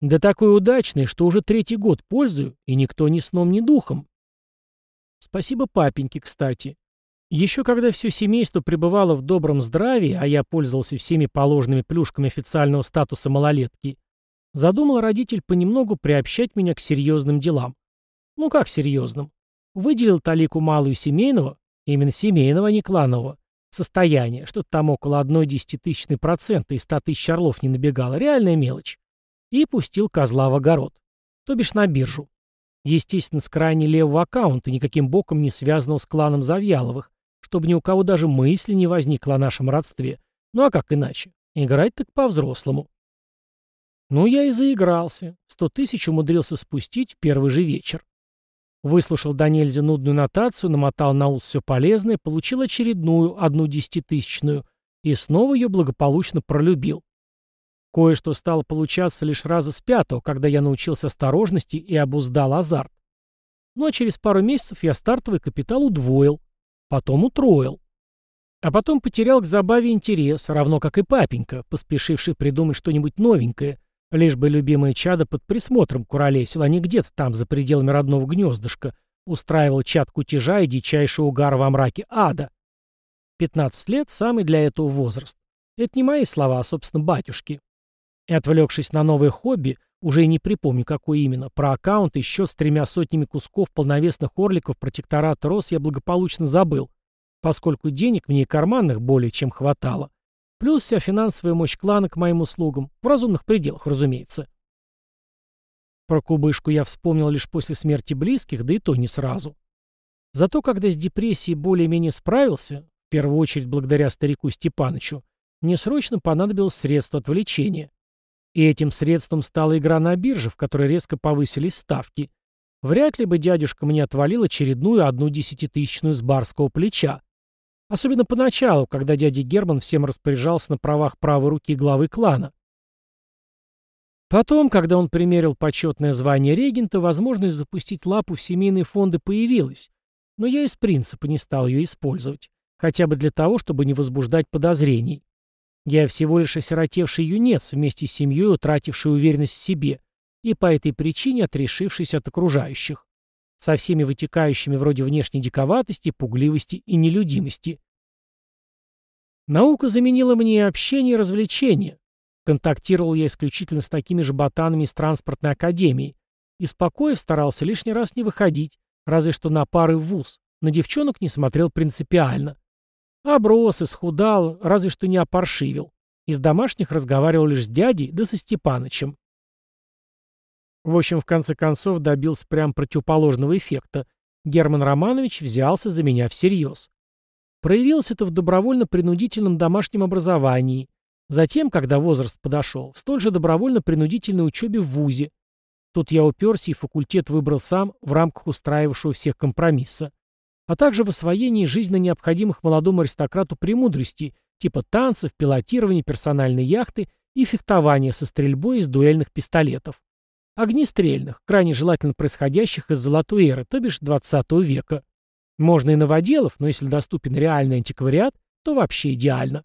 S1: Да такой удачный, что уже третий год пользую, и никто ни сном, ни духом. Спасибо папеньке, кстати. Еще когда все семейство пребывало в добром здравии, а я пользовался всеми положенными плюшками официального статуса малолетки, задумал родитель понемногу приобщать меня к серьезным делам. Ну как серьезным? Выделил талику малую семейного, именно семейного, а не кланового, состояния, что-то там около одной десятитысячной процента из ста тысяч орлов не набегало, реальная мелочь и пустил козла в огород, то бишь на биржу. Естественно, с крайне левого аккаунта, никаким боком не связанного с кланом Завьяловых, чтобы ни у кого даже мысли не возникло о нашем родстве. Ну а как иначе? Играть так по-взрослому. Ну, я и заигрался. Сто тысяч умудрился спустить в первый же вечер. Выслушал до нельзя нудную нотацию, намотал на ус все полезное, получил очередную, одну десятитысячную, и снова ее благополучно пролюбил. Кое-что стало получаться лишь раза с пятого, когда я научился осторожности и обуздал азарт. Ну а через пару месяцев я стартовый капитал удвоил, потом утроил. А потом потерял к забаве интерес, равно как и папенька, поспешивший придумать что-нибудь новенькое, лишь бы любимое чадо под присмотром куролесил, а не где-то там, за пределами родного гнездышка, устраивал чат кутежа и дичайший угар во мраке ада. 15 лет – самый для этого возраст. Это не мои слова, а, собственно, батюшки. И отвлекшись на новое хобби, уже и не припомню, какое именно, про аккаунт и счет с тремя сотнями кусков полновесных орликов протектората РОС я благополучно забыл, поскольку денег мне и карманных более чем хватало. Плюс вся финансовая мощь клана к моим услугам, в разумных пределах, разумеется. Про кубышку я вспомнил лишь после смерти близких, да и то не сразу. Зато когда с депрессией более-менее справился, в первую очередь благодаря старику Степанычу, мне срочно понадобилось средство отвлечения. И этим средством стала игра на бирже, в которой резко повысились ставки. Вряд ли бы дядюшка мне отвалил очередную одну десятитысячную с барского плеча. Особенно поначалу, когда дядя Герман всем распоряжался на правах правой руки главы клана. Потом, когда он примерил почетное звание регента, возможность запустить лапу в семейные фонды появилась, но я из принципа не стал ее использовать, хотя бы для того, чтобы не возбуждать подозрений. Я всего лишь осиротевший юнец, вместе с семьей утративший уверенность в себе, и по этой причине отрешившийся от окружающих, со всеми вытекающими вроде внешней диковатости, пугливости и нелюдимости. Наука заменила мне общение и развлечение. Контактировал я исключительно с такими же ботанами из транспортной академии, и спокоев старался лишний раз не выходить, разве что на пары в вуз, на девчонок не смотрел принципиально. Оброс, исхудал, разве что не опоршивил. Из домашних разговаривал лишь с дядей, да со Степанычем. В общем, в конце концов добился прям противоположного эффекта. Герман Романович взялся за меня всерьез. Проявилось это в добровольно-принудительном домашнем образовании. Затем, когда возраст подошел, в столь же добровольно-принудительной учебе в ВУЗе. Тут я уперся и факультет выбрал сам в рамках устраивавшего всех компромисса а также в освоении жизненно необходимых молодому аристократу премудростей, типа танцев, пилотирования персональной яхты и фехтования со стрельбой из дуэльных пистолетов. Огнестрельных, крайне желательно происходящих из золотой эры, то бишь 20 века. Можно и новоделов, но если доступен реальный антиквариат, то вообще идеально.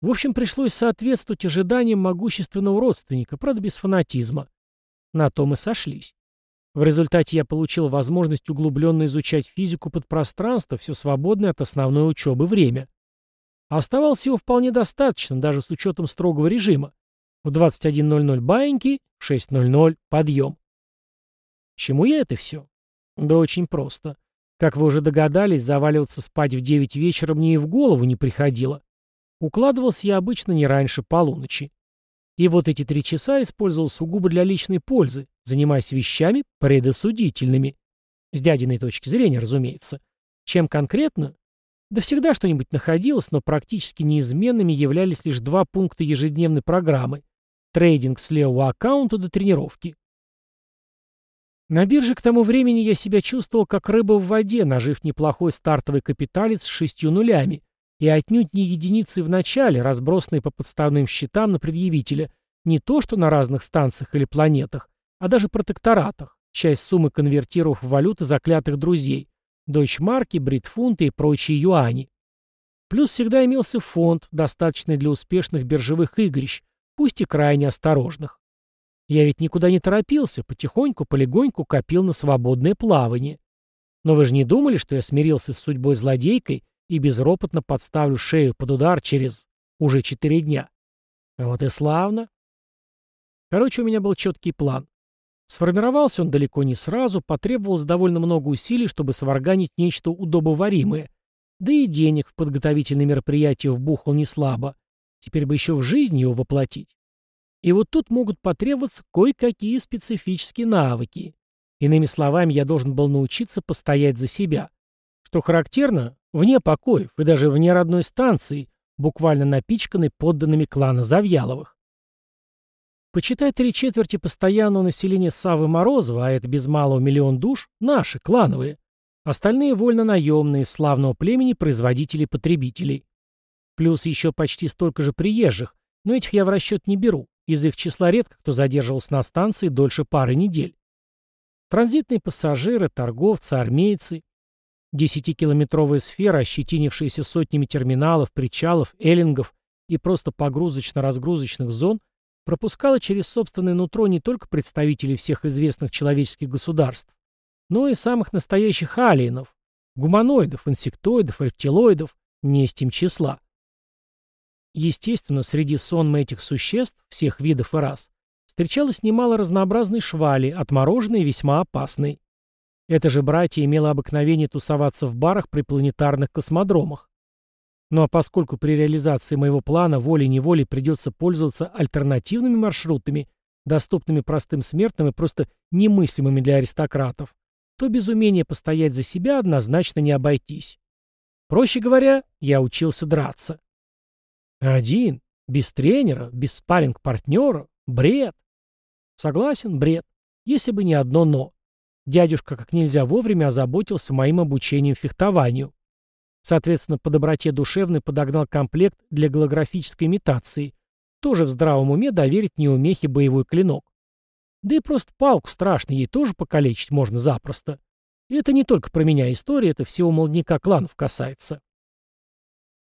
S1: В общем, пришлось соответствовать ожиданиям могущественного родственника, правда без фанатизма. На том и сошлись. В результате я получил возможность углубленно изучать физику подпространства все свободное от основной учебы время. Оставалось его вполне достаточно, даже с учетом строгого режима. В 21.00 баиньки, в 6.00 подъем. Чему я это все? Да очень просто. Как вы уже догадались, заваливаться спать в 9 вечера мне и в голову не приходило. Укладывался я обычно не раньше полуночи. И вот эти три часа использовал сугубо для личной пользы, занимаясь вещами предосудительными. С дядиной точки зрения, разумеется. Чем конкретно? Да всегда что-нибудь находилось, но практически неизменными являлись лишь два пункта ежедневной программы. Трейдинг с левого аккаунта до тренировки. На бирже к тому времени я себя чувствовал как рыба в воде, нажив неплохой стартовый капиталец с шестью нулями, и отнюдь не единицы в начале, разбросанные по подставным счетам на предъявителя, не то что на разных станциях или планетах, а даже протекторатах, часть суммы конвертировав в валюты заклятых друзей, дойчмарки, бритфунты и прочие юани. Плюс всегда имелся фонд, достаточный для успешных биржевых игрищ, пусть и крайне осторожных. Я ведь никуда не торопился, потихоньку, полегоньку копил на свободное плавание. Но вы же не думали, что я смирился с судьбой злодейкой и безропотно подставлю шею под удар через уже четыре дня? Вот и славно. Короче, у меня был четкий план. Сформировался он далеко не сразу, потребовалось довольно много усилий, чтобы сварганить нечто удобоваримое. Да и денег в подготовительные мероприятия вбухал не слабо. Теперь бы еще в жизни его воплотить. И вот тут могут потребоваться кое-какие специфические навыки. Иными словами, я должен был научиться постоять за себя. Что характерно, вне покоев и даже вне родной станции, буквально напичканной подданными клана Завьяловых. Почитай три четверти постоянного населения Савы Морозова, а это без малого миллион душ, наши, клановые. Остальные вольно-наемные, славного племени производителей-потребителей. Плюс еще почти столько же приезжих, но этих я в расчет не беру. Из их числа редко кто задерживался на станции дольше пары недель. Транзитные пассажиры, торговцы, армейцы. Десятикилометровая сфера, ощетинившаяся сотнями терминалов, причалов, эллингов и просто погрузочно-разгрузочных зон, пропускала через собственное нутро не только представителей всех известных человеческих государств, но и самых настоящих алиенов, гуманоидов, инсектоидов, рептилоидов, не с тем числа. Естественно, среди сонма этих существ, всех видов и рас, встречалось немало разнообразной швали, отмороженной и весьма опасной. Это же братья имело обыкновение тусоваться в барах при планетарных космодромах. Ну а поскольку при реализации моего плана волей-неволей придется пользоваться альтернативными маршрутами, доступными простым смертным и просто немыслимыми для аристократов, то без умения постоять за себя однозначно не обойтись. Проще говоря, я учился драться. Один, без тренера, без спарринг-партнера, бред. Согласен, бред. Если бы не одно «но». Дядюшка как нельзя вовремя озаботился моим обучением фехтованию. Соответственно, по доброте душевной подогнал комплект для голографической имитации. Тоже в здравом уме доверить неумехе боевой клинок. Да и просто палку страшно, ей тоже покалечить можно запросто. И это не только про меня история, это всего молодняка кланов касается.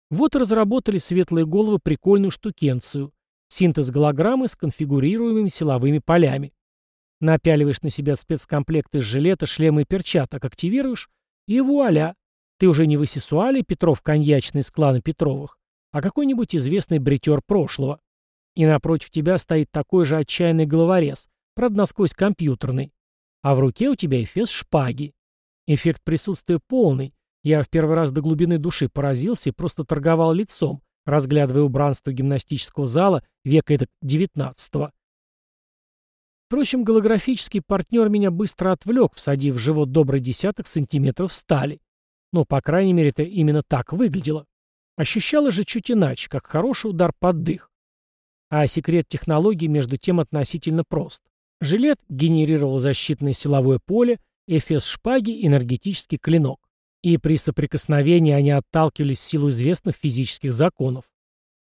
S1: Вот и разработали светлые головы прикольную штукенцию. Синтез голограммы с конфигурируемыми силовыми полями. Напяливаешь на себя спецкомплект из жилета, шлема и перчаток, активируешь, и вуаля! Ты уже не в Исисуале Петров коньячный из клана Петровых, а какой-нибудь известный бритер прошлого. И напротив тебя стоит такой же отчаянный головорез, правда насквозь компьютерный. А в руке у тебя эфес шпаги. Эффект присутствия полный, я в первый раз до глубины души поразился и просто торговал лицом, разглядывая убранство гимнастического зала века это девятнадцатого. Впрочем, голографический партнер меня быстро отвлек, всадив в живот добрый десяток сантиметров стали. Но, по крайней мере, это именно так выглядело. Ощущалось же чуть иначе, как хороший удар под дых. А секрет технологии между тем относительно прост. Жилет генерировал защитное силовое поле, эфес шпаги — энергетический клинок и при соприкосновении они отталкивались в силу известных физических законов.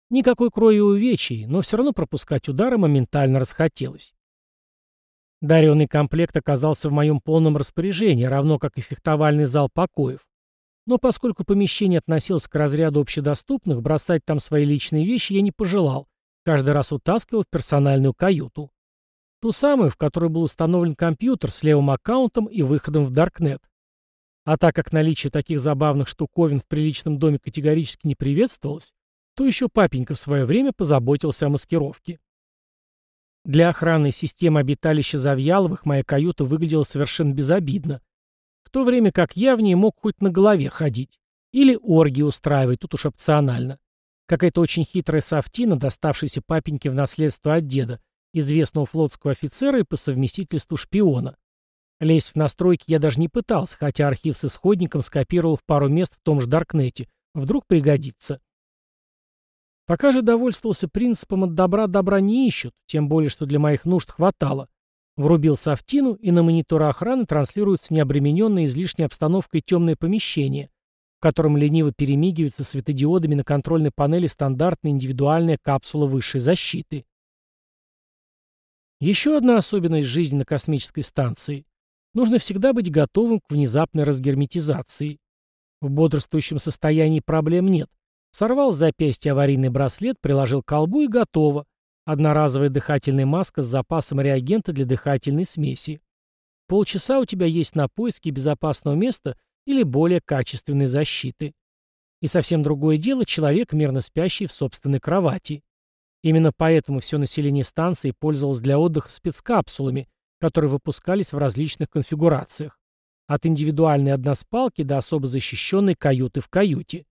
S1: Никакой крови увечий, но все равно пропускать удары моментально расхотелось. Даренный комплект оказался в моем полном распоряжении, равно как и фехтовальный зал покоев. Но поскольку помещение относилось к разряду общедоступных, бросать там свои личные вещи я не пожелал, каждый раз утаскивал в персональную каюту. Ту самую, в которой был установлен компьютер с левым аккаунтом и выходом в Даркнет. А так как наличие таких забавных штуковин в приличном доме категорически не приветствовалось, то еще папенька в свое время позаботился о маскировке. Для охранной системы обиталища Завьяловых моя каюта выглядела совершенно безобидно, в то время как я в ней мог хоть на голове ходить. Или оргии устраивать, тут уж опционально. Какая-то очень хитрая софтина, доставшаяся папеньке в наследство от деда, известного флотского офицера и по совместительству шпиона. Лезть в настройки я даже не пытался, хотя архив с исходником скопировал в пару мест в том же Даркнете. Вдруг пригодится. Пока же довольствовался принципом «от добра добра не ищут», тем более, что для моих нужд хватало. Врубил софтину, и на мониторы охраны транслируется необремененное излишней обстановкой темное помещение, в котором лениво перемигивается светодиодами на контрольной панели стандартная индивидуальная капсула высшей защиты. Еще одна особенность жизни на космической станции. Нужно всегда быть готовым к внезапной разгерметизации. В бодрствующем состоянии проблем нет. Сорвал с запястья аварийный браслет, приложил к колбу и готово. Одноразовая дыхательная маска с запасом реагента для дыхательной смеси. Полчаса у тебя есть на поиски безопасного места или более качественной защиты. И совсем другое дело человек, мирно спящий в собственной кровати. Именно поэтому все население станции пользовалось для отдыха спецкапсулами, которые выпускались в различных конфигурациях. От индивидуальной односпалки до особо защищенной каюты в каюте.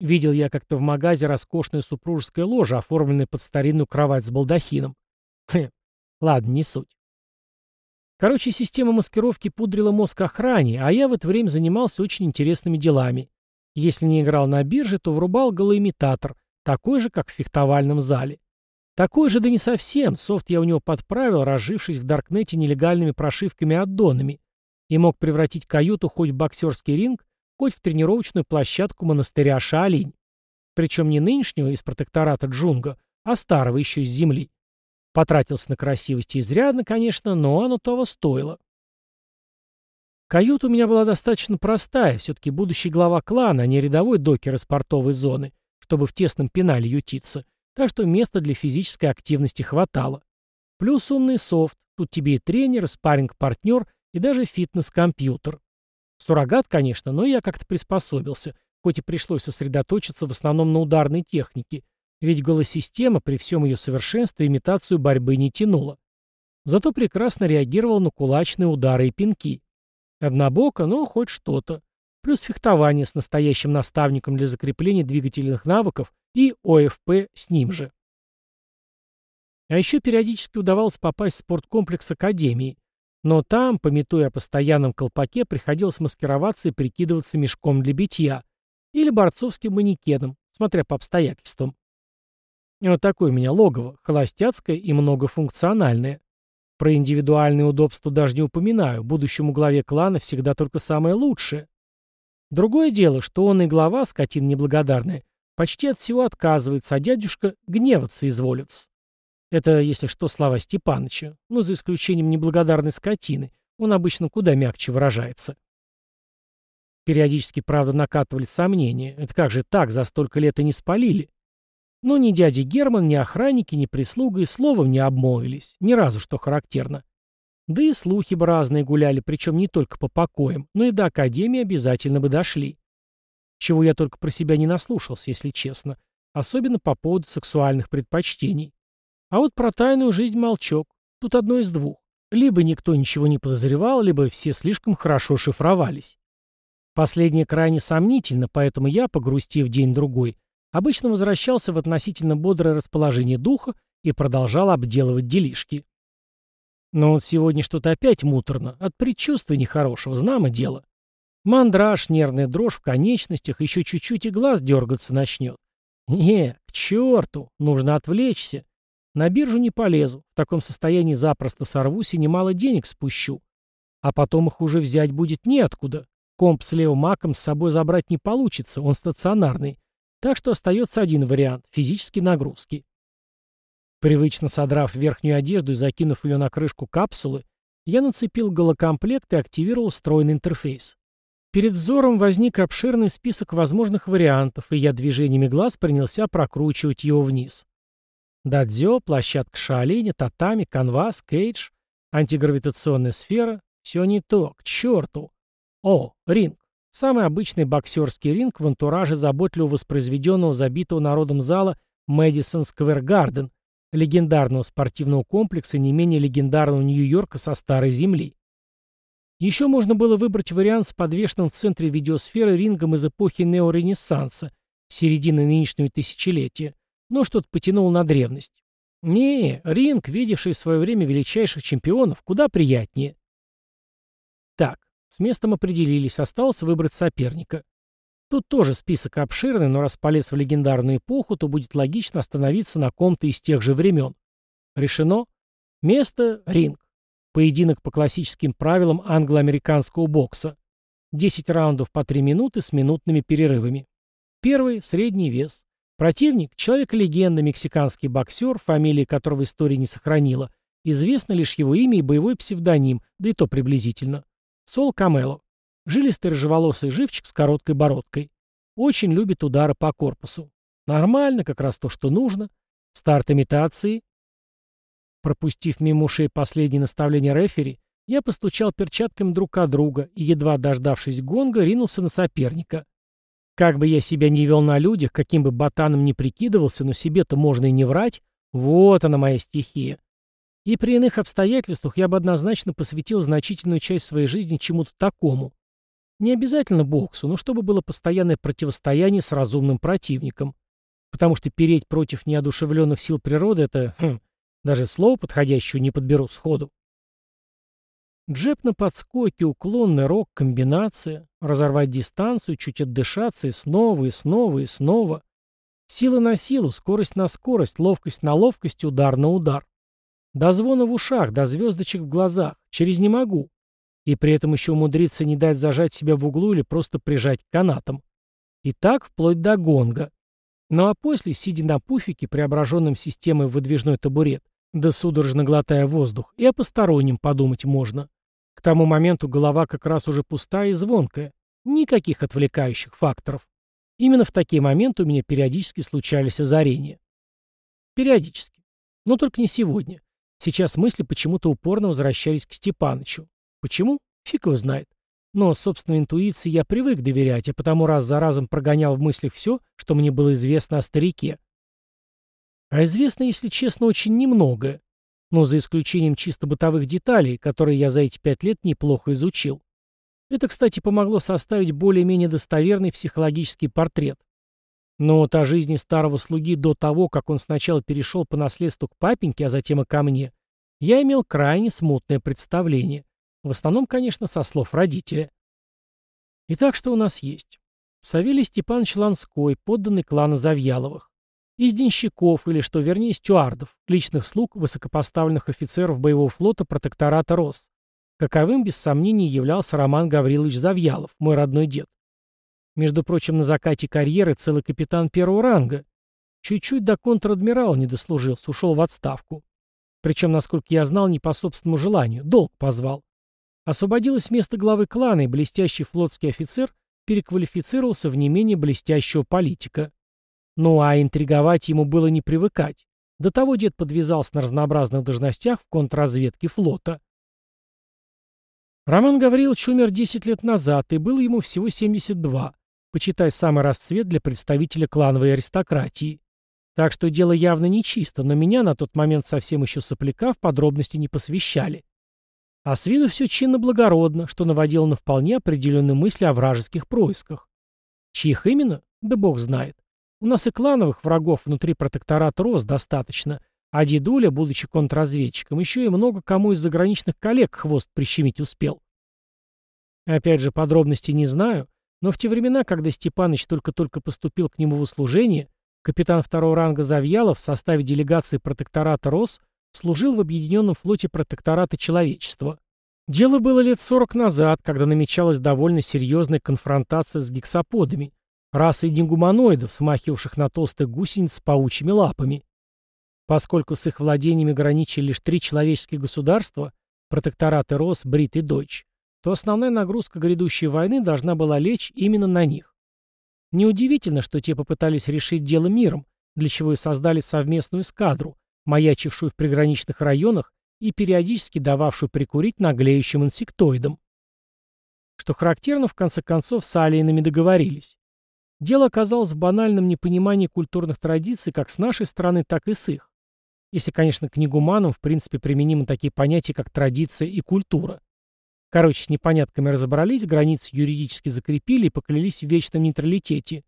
S1: Видел я как-то в магазе роскошное супружеское ложе, оформленное под старинную кровать с балдахином. Хм, ладно, не суть. Короче, система маскировки пудрила мозг охране, а я в это время занимался очень интересными делами. Если не играл на бирже, то врубал голоимитатор, такой же, как в фехтовальном зале. Такой же, да не совсем, софт я у него подправил, разжившись в Даркнете нелегальными прошивками-аддонами, и мог превратить каюту хоть в боксерский ринг, хоть в тренировочную площадку монастыря Шаолинь. Причем не нынешнего из протектората Джунга, а старого еще из земли. Потратился на красивости изрядно, конечно, но оно того стоило. Каюта у меня была достаточно простая, все-таки будущий глава клана, а не рядовой докер из портовой зоны, чтобы в тесном пенале ютиться, так что места для физической активности хватало. Плюс умный софт, тут тебе и тренер, спарринг-партнер и даже фитнес-компьютер. Суррогат, конечно, но я как-то приспособился, хоть и пришлось сосредоточиться в основном на ударной технике, ведь голосистема при всем ее совершенстве имитацию борьбы не тянула. Зато прекрасно реагировал на кулачные удары и пинки. Однобоко, но хоть что-то. Плюс фехтование с настоящим наставником для закрепления двигательных навыков и ОФП с ним же. А еще периодически удавалось попасть в спорткомплекс Академии. Но там, пометуя о постоянном колпаке, приходилось маскироваться и прикидываться мешком для битья. Или борцовским манекеном, смотря по обстоятельствам. Вот такое у меня логово, холостяцкое и многофункциональное. Про индивидуальные удобства даже не упоминаю, будущему главе клана всегда только самое лучшее. Другое дело, что он и глава, скотина неблагодарная, почти от всего отказывается, а дядюшка гневаться изволится. Это, если что, слова Степаныча, ну, за исключением неблагодарной скотины, он обычно куда мягче выражается. Периодически, правда, накатывали сомнения. Это как же так, за столько лет и не спалили? Но ни дядя Герман, ни охранники, ни прислуга и словом не обмолвились, ни разу, что характерно. Да и слухи бы разные гуляли, причем не только по покоям, но и до Академии обязательно бы дошли. Чего я только про себя не наслушался, если честно, особенно по поводу сексуальных предпочтений. А вот про тайную жизнь молчок. Тут одно из двух. Либо никто ничего не подозревал, либо все слишком хорошо шифровались. Последнее крайне сомнительно, поэтому я, погрустив день-другой, обычно возвращался в относительно бодрое расположение духа и продолжал обделывать делишки. Но вот сегодня что-то опять муторно, от предчувствия нехорошего, знамо дело. Мандраж, нервная дрожь в конечностях, еще чуть-чуть и глаз дергаться начнет. Не, к черту, нужно отвлечься. На биржу не полезу, в таком состоянии запросто сорвусь и немало денег спущу. А потом их уже взять будет неоткуда. Комп с Лео Маком с собой забрать не получится, он стационарный. Так что остается один вариант – физические нагрузки. Привычно содрав верхнюю одежду и закинув ее на крышку капсулы, я нацепил голокомплект и активировал встроенный интерфейс. Перед взором возник обширный список возможных вариантов, и я движениями глаз принялся прокручивать его вниз. Дадзё, площадка шаолиня, татами, канвас, кейдж, антигравитационная сфера — все не то, к черту. О, ринг. Самый обычный боксерский ринг в антураже заботливо воспроизведенного забитого народом зала Мэдисон Сквер Гарден, легендарного спортивного комплекса не менее легендарного Нью-Йорка со старой земли. Еще можно было выбрать вариант с подвешенным в центре видеосферы рингом из эпохи неоренессанса, середины нынешнего тысячелетия, но что-то потянул на древность. Не, ринг, видевший в свое время величайших чемпионов, куда приятнее. Так, с местом определились, осталось выбрать соперника. Тут тоже список обширный, но раз полез в легендарную эпоху, то будет логично остановиться на ком-то из тех же времен. Решено? Место – ринг. Поединок по классическим правилам англо-американского бокса. 10 раундов по 3 минуты с минутными перерывами. Первый – средний вес. Противник – человек-легенда, мексиканский боксер, фамилии которого история не сохранила. Известно лишь его имя и боевой псевдоним, да и то приблизительно. Сол Камело. Жилистый рыжеволосый живчик с короткой бородкой. Очень любит удары по корпусу. Нормально, как раз то, что нужно. Старт имитации. Пропустив мимо ушей последнее наставление рефери, я постучал перчатками друг от друга и, едва дождавшись гонга, ринулся на соперника. Как бы я себя не вел на людях, каким бы ботаном ни прикидывался, но себе-то можно и не врать, вот она моя стихия. И при иных обстоятельствах я бы однозначно посвятил значительную часть своей жизни чему-то такому. Не обязательно боксу, но чтобы было постоянное противостояние с разумным противником. Потому что переть против неодушевленных сил природы — это, хм, даже слово подходящего не подберу сходу. Джеб на подскоке, уклонный рок, комбинация, разорвать дистанцию, чуть отдышаться и снова, и снова, и снова. Сила на силу, скорость на скорость, ловкость на ловкость, удар на удар. До звона в ушах, до звездочек в глазах, через «не могу». И при этом еще умудриться не дать зажать себя в углу или просто прижать канатом. И так вплоть до гонга. Ну а после, сидя на пуфике, преображенном системой в выдвижной табурет, да судорожно глотая воздух, и о постороннем подумать можно. К тому моменту голова как раз уже пустая и звонкая. Никаких отвлекающих факторов. Именно в такие моменты у меня периодически случались озарения. Периодически. Но только не сегодня. Сейчас мысли почему-то упорно возвращались к Степанычу. Почему? Фиг его знает. Но собственной интуиции я привык доверять, а потому раз за разом прогонял в мыслях все, что мне было известно о старике. А известно, если честно, очень немного. Но за исключением чисто бытовых деталей, которые я за эти пять лет неплохо изучил. Это, кстати, помогло составить более-менее достоверный психологический портрет. Но вот о жизни старого слуги до того, как он сначала перешел по наследству к папеньке, а затем и ко мне, я имел крайне смутное представление. В основном, конечно, со слов родителя. Итак, что у нас есть? Савелий Степанович Ланской, подданный клана Завьяловых. Из денщиков, или, что вернее, стюардов, личных слуг высокопоставленных офицеров боевого флота протектората РОС. Каковым, без сомнений, являлся Роман Гаврилович Завьялов, мой родной дед. Между прочим, на закате карьеры целый капитан первого ранга. Чуть-чуть до контр-адмирала не дослужился, ушел в отставку. Причем, насколько я знал, не по собственному желанию, долг позвал. Освободилось место главы клана, и блестящий флотский офицер переквалифицировался в не менее блестящего политика. Ну а интриговать ему было не привыкать. До того дед подвязался на разнообразных должностях в контрразведке флота. Роман Гаврилович умер 10 лет назад, и было ему всего 72. Почитай самый расцвет для представителя клановой аристократии. Так что дело явно нечисто, но меня на тот момент совсем еще сопляка в подробности не посвящали. А с виду все чинно-благородно, что наводило на вполне определенные мысли о вражеских происках. Чьих именно? Да бог знает. У нас и клановых врагов внутри протектората РОС достаточно, а дедуля, будучи контрразведчиком, еще и много кому из заграничных коллег хвост прищемить успел. Опять же, подробностей не знаю, но в те времена, когда Степаныч только-только поступил к нему в услужение, капитан второго ранга Завьялов в составе делегации протектората РОС служил в Объединенном флоте протектората человечества. Дело было лет 40 назад, когда намечалась довольно серьезная конфронтация с гексаподами, расой дingуманоидов, смахивавших на толстых гусениц с паучьими лапами. Поскольку с их владениями граничили лишь три человеческих государства, протектораты РОС, Брит и Дойч, то основная нагрузка грядущей войны должна была лечь именно на них. Неудивительно, что те попытались решить дело миром, для чего и создали совместную эскадру, маячившую в приграничных районах и периодически дававшую прикурить наглеющим инсектоидам. Что характерно, в конце концов, с алиенами договорились. Дело оказалось в банальном непонимании культурных традиций как с нашей стороны, так и с их. Если, конечно, к негуманам в принципе применимы такие понятия, как традиция и культура. Короче, с непонятками разобрались, границы юридически закрепили и поклялись в вечном нейтралитете.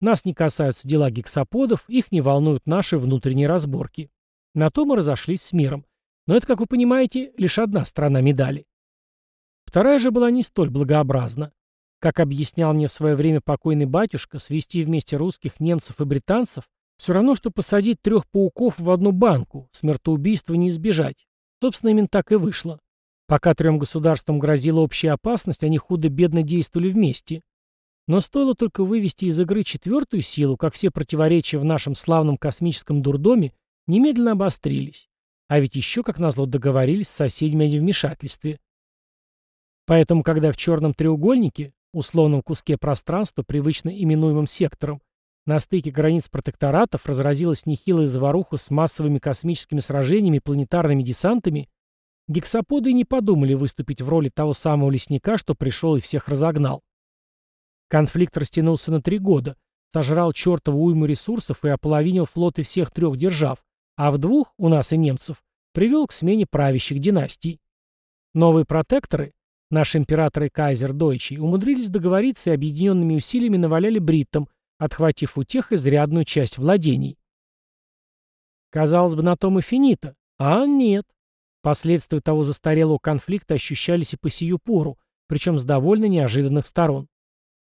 S1: Нас не касаются дела гексаподов, их не волнуют наши внутренние разборки. На то мы разошлись с миром. Но это, как вы понимаете, лишь одна сторона медали. Вторая же была не столь благообразна. Как объяснял мне в свое время покойный батюшка, свести вместе русских, немцев и британцев все равно, что посадить трех пауков в одну банку, смертоубийства не избежать. Собственно, именно так и вышло. Пока трем государствам грозила общая опасность, они худо-бедно действовали вместе. Но стоило только вывести из игры четвертую силу, как все противоречия в нашем славном космическом дурдоме немедленно обострились. А ведь еще, как назло, договорились с соседями о невмешательстве. Поэтому, когда в черном треугольнике, условном куске пространства, привычно именуемом сектором, На стыке границ протекторатов разразилась нехилая заваруха с массовыми космическими сражениями и планетарными десантами, гексаподы не подумали выступить в роли того самого лесника, что пришел и всех разогнал. Конфликт растянулся на три года, сожрал чертову уйму ресурсов и ополовинил флоты всех трех держав, а в двух, у нас и немцев, привел к смене правящих династий. Новые протекторы, Наши императоры кайзер Дойчи умудрились договориться и объединенными усилиями наваляли бриттам, отхватив у тех изрядную часть владений. Казалось бы, на том и финита. А нет. Последствия того застарелого конфликта ощущались и по сию пору, причем с довольно неожиданных сторон.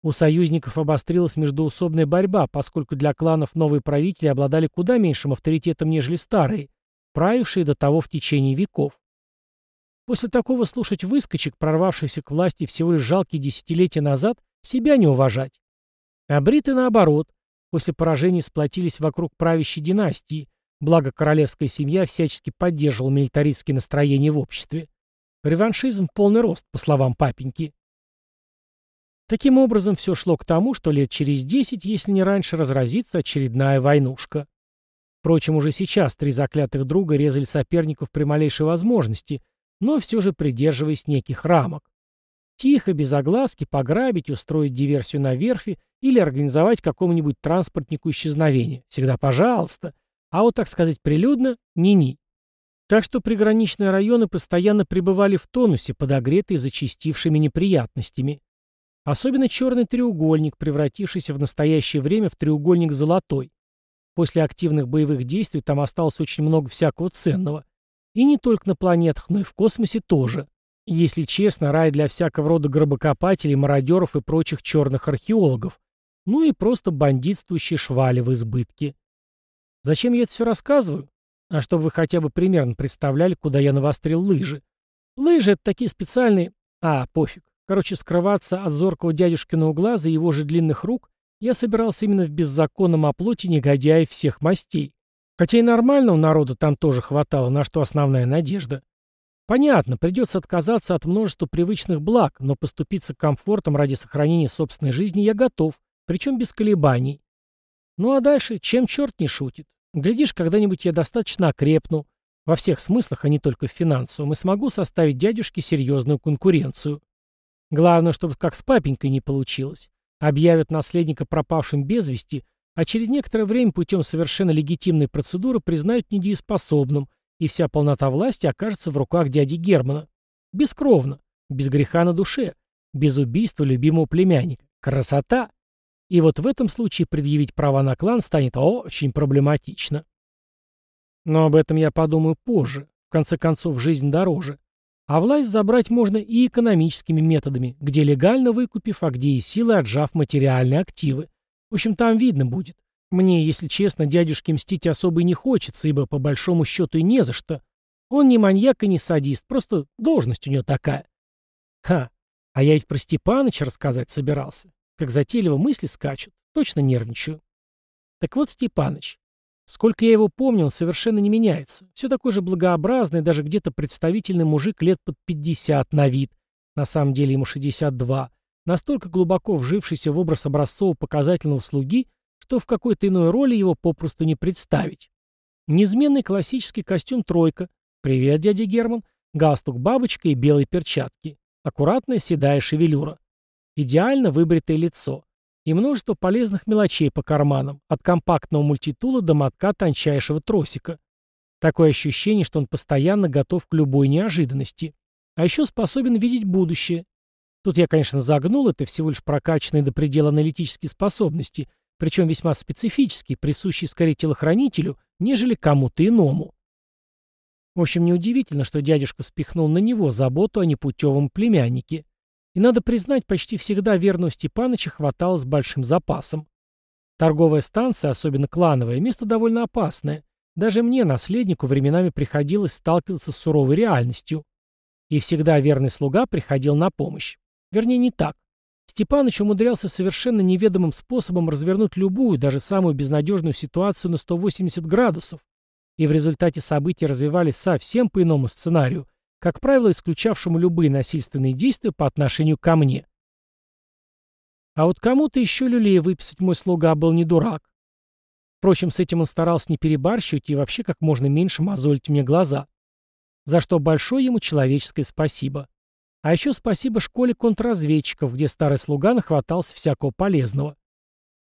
S1: У союзников обострилась междоусобная борьба, поскольку для кланов новые правители обладали куда меньшим авторитетом, нежели старые, правившие до того в течение веков. После такого слушать выскочек, прорвавшихся к власти всего лишь жалкие десятилетия назад, себя не уважать. А бриты, наоборот, после поражения сплотились вокруг правящей династии, благо королевская семья всячески поддерживала милитаристские настроения в обществе. Реваншизм — полный рост, по словам папеньки. Таким образом, все шло к тому, что лет через десять, если не раньше, разразится очередная войнушка. Впрочем, уже сейчас три заклятых друга резали соперников при малейшей возможности — но все же придерживаясь неких рамок. Тихо, без огласки, пограбить, устроить диверсию на верфи или организовать какому-нибудь транспортнику исчезновение. Всегда пожалуйста. А вот, так сказать, прилюдно — ни-ни. Так что приграничные районы постоянно пребывали в тонусе, подогретые зачастившими неприятностями. Особенно черный треугольник, превратившийся в настоящее время в треугольник золотой. После активных боевых действий там осталось очень много всякого ценного. И не только на планетах, но и в космосе тоже. Если честно, рай для всякого рода гробокопателей, мародеров и прочих черных археологов. Ну и просто бандитствующие швали в избытке. Зачем я это все рассказываю? А чтобы вы хотя бы примерно представляли, куда я навострил лыжи. Лыжи — это такие специальные... А, пофиг. Короче, скрываться от зоркого дядюшкиного глаза и его же длинных рук я собирался именно в беззаконном оплоте негодяев всех мастей. Хотя и нормального народа там тоже хватало, на что основная надежда. Понятно, придется отказаться от множества привычных благ, но поступиться комфортом ради сохранения собственной жизни я готов, причем без колебаний. Ну а дальше, чем черт не шутит? Глядишь, когда-нибудь я достаточно окрепну, во всех смыслах, а не только в финансовом, и смогу составить дядюшке серьезную конкуренцию. Главное, чтобы как с папенькой не получилось. Объявят наследника пропавшим без вести, а через некоторое время путем совершенно легитимной процедуры признают недееспособным, и вся полнота власти окажется в руках дяди Германа. Бескровно, без греха на душе, без убийства любимого племянника. Красота! И вот в этом случае предъявить права на клан станет очень проблематично. Но об этом я подумаю позже. В конце концов, жизнь дороже. А власть забрать можно и экономическими методами, где легально выкупив, а где и силой отжав материальные активы. В общем, там видно будет. Мне, если честно, дядюшке мстить особо и не хочется, ибо по большому счету и не за что. Он не маньяк и не садист, просто должность у него такая. Ха, а я ведь про Степаныча рассказать собирался. Как затейливо мысли скачут, точно нервничаю. Так вот Степаныч. Сколько я его помню, он совершенно не меняется. Все такой же благообразный, даже где-то представительный мужик лет под 50 на вид. На самом деле ему 62 настолько глубоко вжившийся в образ образцово-показательного слуги, что в какой-то иной роли его попросту не представить. Неизменный классический костюм «тройка», «Привет, дядя Герман», галстук «бабочка» и белые перчатки, аккуратная седая шевелюра, идеально выбритое лицо и множество полезных мелочей по карманам, от компактного мультитула до мотка тончайшего тросика. Такое ощущение, что он постоянно готов к любой неожиданности. А еще способен видеть будущее, Тут я, конечно, загнул, это всего лишь прокачанные до предела аналитические способности, причем весьма специфические, присущие скорее телохранителю, нежели кому-то иному. В общем, неудивительно, что дядюшка спихнул на него заботу о непутевом племяннике. И надо признать, почти всегда верного Степаныча хватало с большим запасом. Торговая станция, особенно клановая, место довольно опасное. Даже мне, наследнику, временами приходилось сталкиваться с суровой реальностью. И всегда верный слуга приходил на помощь. Вернее, не так. Степаныч умудрялся совершенно неведомым способом развернуть любую, даже самую безнадежную ситуацию на 180 градусов, и в результате события развивались совсем по иному сценарию, как правило, исключавшему любые насильственные действия по отношению ко мне. А вот кому-то еще люлей выписать мой слуга был не дурак. Впрочем, с этим он старался не перебарщивать и вообще как можно меньше мозолить мне глаза. За что большое ему человеческое спасибо. А еще спасибо школе контрразведчиков, где старый слуга нахватался всякого полезного.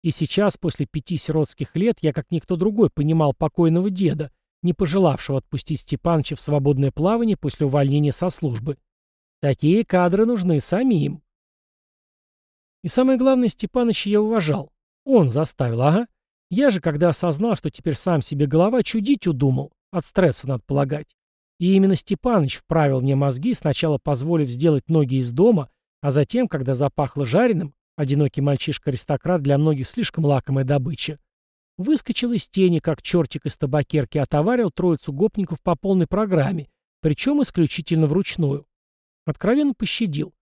S1: И сейчас, после пяти сиротских лет, я как никто другой понимал покойного деда, не пожелавшего отпустить Степаныча в свободное плавание после увольнения со службы. Такие кадры нужны самим. И самое главное, Степаныча я уважал. Он заставил, ага. Я же, когда осознал, что теперь сам себе голова, чудить удумал. От стресса, надо полагать. И именно Степаныч вправил мне мозги, сначала позволив сделать ноги из дома, а затем, когда запахло жареным, одинокий мальчишка-аристократ для многих слишком лакомая добыча, выскочил из тени, как чертик из табакерки, отоварил троицу гопников по полной программе, причем исключительно вручную. Откровенно пощадил.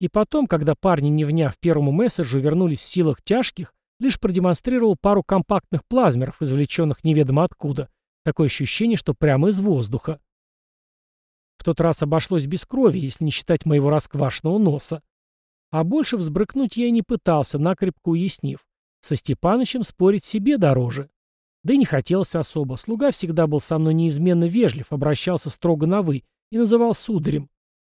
S1: И потом, когда парни, не вняв первому месседжу, вернулись в силах тяжких, лишь продемонстрировал пару компактных плазмеров, извлеченных неведомо откуда. Такое ощущение, что прямо из воздуха. В тот раз обошлось без крови, если не считать моего расквашенного носа. А больше взбрыкнуть я и не пытался, накрепко уяснив. Со Степанычем спорить себе дороже. Да и не хотелось особо. Слуга всегда был со мной неизменно вежлив, обращался строго на «вы» и называл сударем.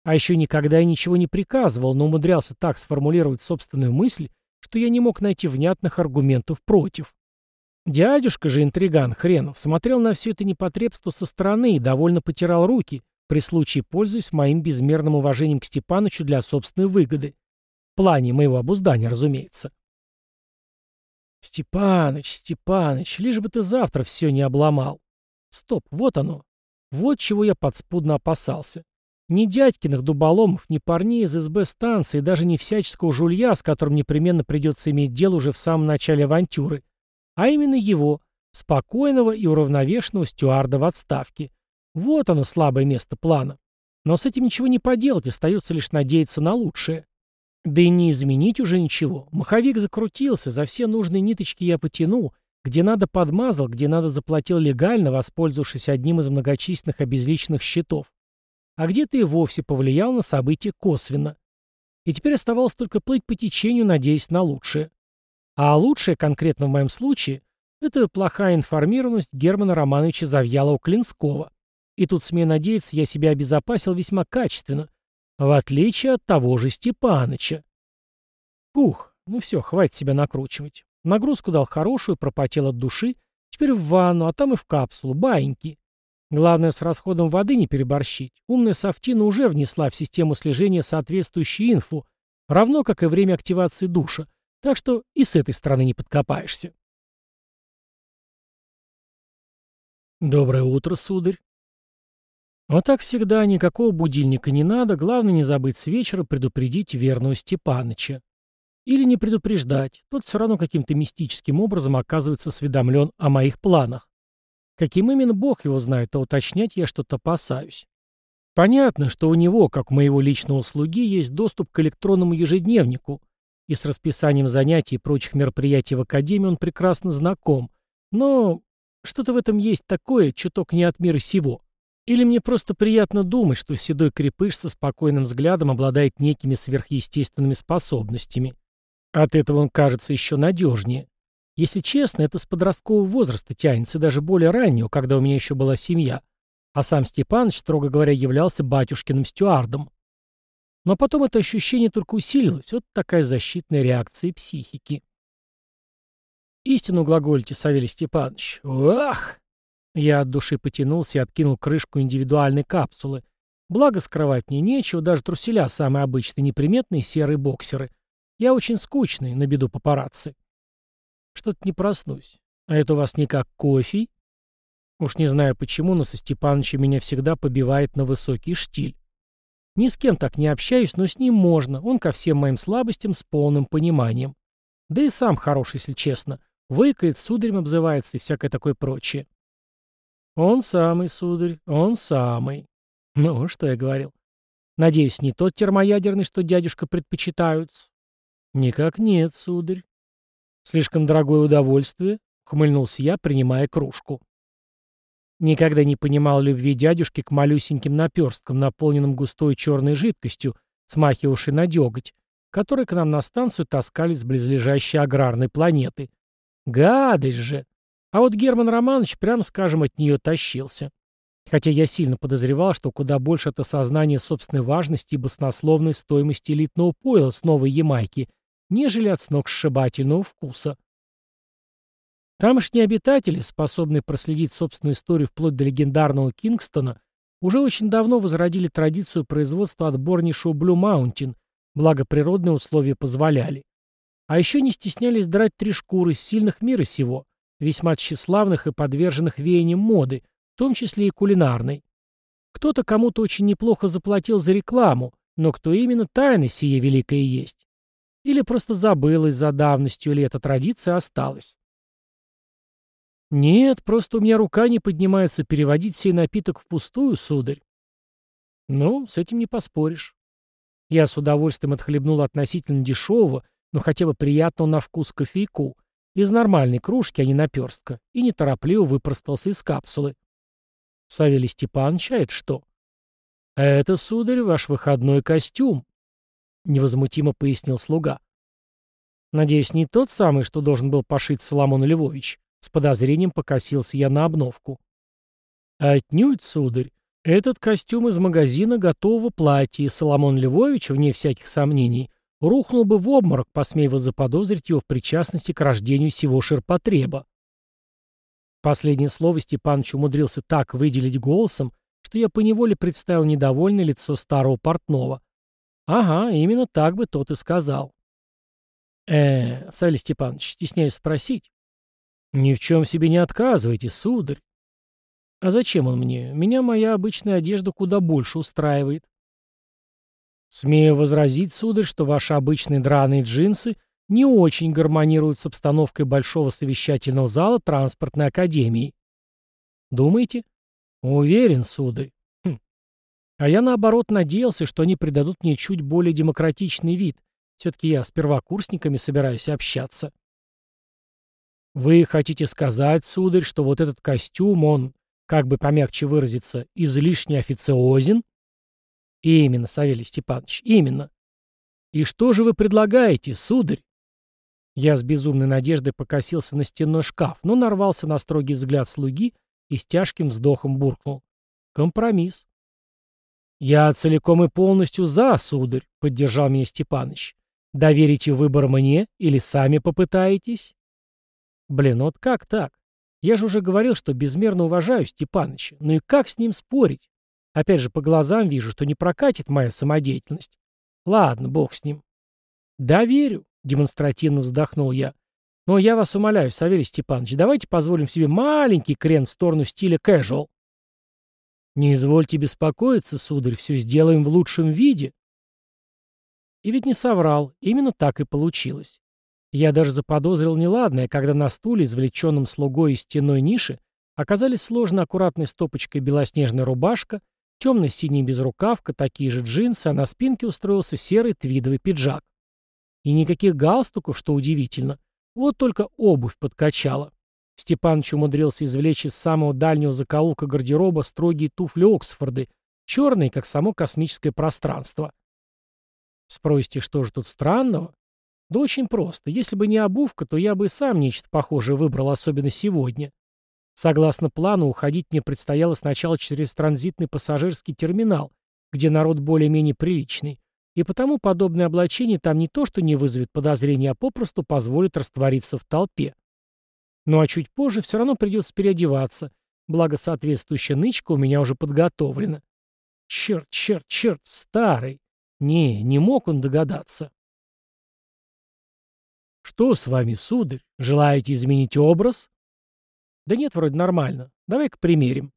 S1: А еще никогда я ничего не приказывал, но умудрялся так сформулировать собственную мысль, что я не мог найти внятных аргументов против. Дядюшка же, интриган хренов, смотрел на все это непотребство со стороны и довольно потирал руки, при случае пользуясь моим безмерным уважением к Степанычу для собственной выгоды. В плане моего обуздания, разумеется. Степаныч, Степаныч, лишь бы ты завтра все не обломал. Стоп, вот оно. Вот чего я подспудно опасался. Ни дядькиных дуболомов, ни парней из СБ станции, даже не всяческого жулья, с которым непременно придется иметь дело уже в самом начале авантюры, а именно его, спокойного и уравновешенного стюарда в отставке. Вот оно слабое место плана. Но с этим ничего не поделать, остается лишь надеяться на лучшее. Да и не изменить уже ничего. Маховик закрутился, за все нужные ниточки я потянул, где надо подмазал, где надо заплатил легально, воспользовавшись одним из многочисленных обезличенных счетов а где-то и вовсе повлиял на события косвенно. И теперь оставалось только плыть по течению, надеясь на лучшее. А лучшее, конкретно в моем случае, это плохая информированность Германа Романовича Завьялова-Клинского. И тут, смею надеяться, я себя обезопасил весьма качественно, в отличие от того же Степаныча. Ух, ну все, хватит себя накручивать. Нагрузку дал хорошую, пропотел от души, теперь в ванну, а там и в капсулу, баиньки. Главное, с расходом воды не переборщить. Умная софтина уже внесла в систему слежения соответствующую инфу, равно как и время активации душа, так что и с этой стороны не подкопаешься. Доброе утро, сударь. Вот так всегда, никакого будильника не надо, главное не забыть с вечера предупредить верного Степаныча. Или не предупреждать, тот все равно каким-то мистическим образом оказывается осведомлен о моих планах. Каким именно бог его знает, а уточнять я что-то опасаюсь. Понятно, что у него, как у моего личного слуги, есть доступ к электронному ежедневнику, и с расписанием занятий и прочих мероприятий в Академии он прекрасно знаком, но что-то в этом есть такое, чуток не от мира сего. Или мне просто приятно думать, что седой крепыш со спокойным взглядом обладает некими сверхъестественными способностями. От этого он кажется еще надежнее. Если честно, это с подросткового возраста тянется, даже более раннего, когда у меня еще была семья. А сам Степаныч, строго говоря, являлся батюшкиным стюардом. Но потом это ощущение только усилилось. Вот такая защитная реакция психики. Истину глаголите, Савелий Степанович. Ах! Я от души потянулся и откинул крышку индивидуальной капсулы. Благо скрывать мне нечего, даже труселя самые обычные, неприметные серые боксеры. Я очень скучный, на беду папарацци. Что-то не проснусь. А это у вас не как кофе? Уж не знаю почему, но со Степанычем меня всегда побивает на высокий штиль. Ни с кем так не общаюсь, но с ним можно. Он ко всем моим слабостям с полным пониманием. Да и сам хорош, если честно. Выкает, сударем обзывается и всякое такое прочее. Он самый, сударь, он самый. Ну, что я говорил. Надеюсь, не тот термоядерный, что дядюшка предпочитают. Никак нет, сударь. «Слишком дорогое удовольствие?» — хмыльнулся я, принимая кружку. Никогда не понимал любви дядюшки к малюсеньким наперсткам, наполненным густой черной жидкостью, смахивавшей на деготь, которые к нам на станцию таскались с близлежащей аграрной планеты. Гадость же! А вот Герман Романович, прямо скажем, от нее тащился. Хотя я сильно подозревал, что куда больше это сознание собственной важности и баснословной стоимости элитного пойла с новой Ямайки, нежели от сногсшибательного вкуса. Тамошние обитатели, способные проследить собственную историю вплоть до легендарного Кингстона, уже очень давно возродили традицию производства отборнейшего Blue Mountain, благо природные условия позволяли. А еще не стеснялись драть три шкуры сильных мира сего, весьма тщеславных и подверженных веяниям моды, в том числе и кулинарной. Кто-то кому-то очень неплохо заплатил за рекламу, но кто именно тайна сие великое есть? Или просто забылась за давностью, или эта традиция осталась? Нет, просто у меня рука не поднимается переводить сей напиток впустую, сударь. Ну, с этим не поспоришь. Я с удовольствием отхлебнул относительно дешевого, но хотя бы приятного на вкус кофейку, из нормальной кружки, а не наперстка, и неторопливо выпростался из капсулы. Савелий Степанович, а это что? Это, сударь, ваш выходной костюм, невозмутимо пояснил слуга. Надеюсь, не тот самый, что должен был пошить Соломон Львович. С подозрением покосился я на обновку. Отнюдь, сударь. Этот костюм из магазина готового платья, и Соломон Львович, вне всяких сомнений, рухнул бы в обморок, посмея заподозрить его в причастности к рождению всего ширпотреба. Последнее слово Степаныч умудрился так выделить голосом, что я поневоле представил недовольное лицо старого портного. Ага, именно так бы тот и сказал. э Савелий Степанович, стесняюсь спросить. Ни в чем себе не отказывайте, сударь. А зачем он мне? Меня моя обычная одежда куда больше устраивает. Смею возразить, сударь, что ваши обычные драные джинсы не очень гармонируют с обстановкой большого совещательного зала транспортной академии. Думаете? Уверен, сударь. Хм. А я, наоборот, надеялся, что они придадут мне чуть более демократичный вид. Все-таки я с первокурсниками собираюсь общаться. Вы хотите сказать, сударь, что вот этот костюм, он, как бы помягче выразиться, излишне официозен? Именно, Савелий Степанович, именно. И что же вы предлагаете, сударь? Я с безумной надеждой покосился на стенной шкаф, но нарвался на строгий взгляд слуги и с тяжким вздохом буркнул. Компромисс. «Я целиком и полностью за, сударь», — поддержал меня Степаныч. «Доверите выбор мне или сами попытаетесь?» Блин, вот как так? Я же уже говорил, что безмерно уважаю Степаныча. Ну и как с ним спорить? Опять же, по глазам вижу, что не прокатит моя самодеятельность. Ладно, бог с ним. Да, верю, демонстративно вздохнул я. Но я вас умоляю, Савелий Степанович, давайте позволим себе маленький крен в сторону стиля casual. Не извольте беспокоиться, сударь, все сделаем в лучшем виде. И ведь не соврал, именно так и получилось. Я даже заподозрил неладное, когда на стуле, извлеченном слугой из стеной ниши, оказались сложены аккуратной стопочкой белоснежная рубашка, темно-синяя безрукавка, такие же джинсы, а на спинке устроился серый твидовый пиджак. И никаких галстуков, что удивительно. Вот только обувь подкачала. Степаныч умудрился извлечь из самого дальнего закоулка гардероба строгие туфли Оксфорды, черные, как само космическое пространство. Спросите, что же тут странного? Да очень просто. Если бы не обувка, то я бы и сам нечто похожее выбрал, особенно сегодня. Согласно плану, уходить мне предстояло сначала через транзитный пассажирский терминал, где народ более-менее приличный, и потому подобное облачение там не то что не вызовет подозрений, а попросту позволит раствориться в толпе. Ну а чуть позже все равно придется переодеваться, благо соответствующая нычка у меня уже подготовлена. Черт, черт, черт, старый. Не, не мог он догадаться. «Что с вами, сударь? Желаете изменить образ?» «Да нет, вроде нормально. Давай-ка примерим».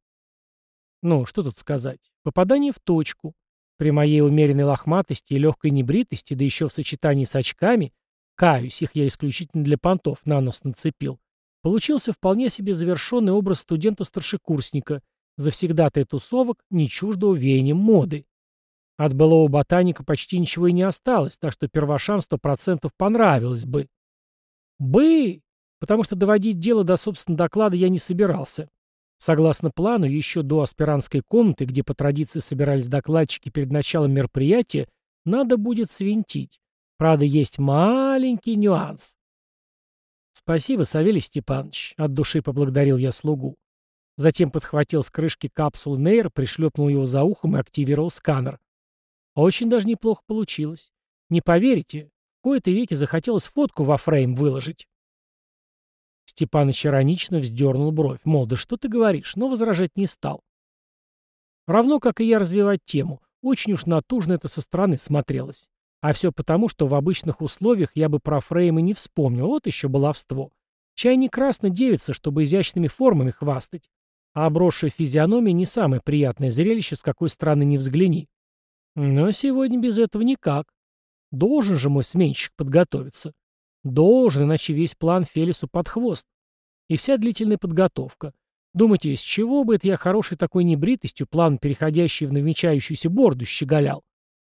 S1: Ну, что тут сказать. Попадание в точку. При моей умеренной лохматости и легкой небритости, да еще в сочетании с очками, каюсь, их я исключительно для понтов на нос нацепил, получился вполне себе завершенный образ студента-старшекурсника, завсегдатай тусовок, не чуждого веянием моды. От былого ботаника почти ничего и не осталось, так что первошам сто процентов понравилось бы. Бы! Потому что доводить дело до собственного доклада я не собирался. Согласно плану, еще до аспирантской комнаты, где по традиции собирались докладчики перед началом мероприятия, надо будет свинтить. Правда, есть маленький нюанс. «Спасибо, Савелий Степанович», — от души поблагодарил я слугу. Затем подхватил с крышки капсулы Нейр, пришлепнул его за ухом и активировал сканер. Очень даже неплохо получилось. Не поверите, в кои-то веки захотелось фотку во фрейм выложить. Степаныч иронично вздернул бровь, мол, да что ты говоришь, но возражать не стал. Равно, как и я развивать тему, очень уж натужно это со стороны смотрелось. А все потому, что в обычных условиях я бы про фреймы не вспомнил, вот еще баловство. Чай не красно девица, чтобы изящными формами хвастать. А обросшая физиономия не самое приятное зрелище, с какой стороны не взгляни. Но сегодня без этого никак. Должен же мой сменщик подготовиться. Должен, иначе весь план Фелису под хвост. И вся длительная подготовка. Думаете, из чего бы это я хорошей такой небритостью, план переходящий в намечающуюся борду, щеголял?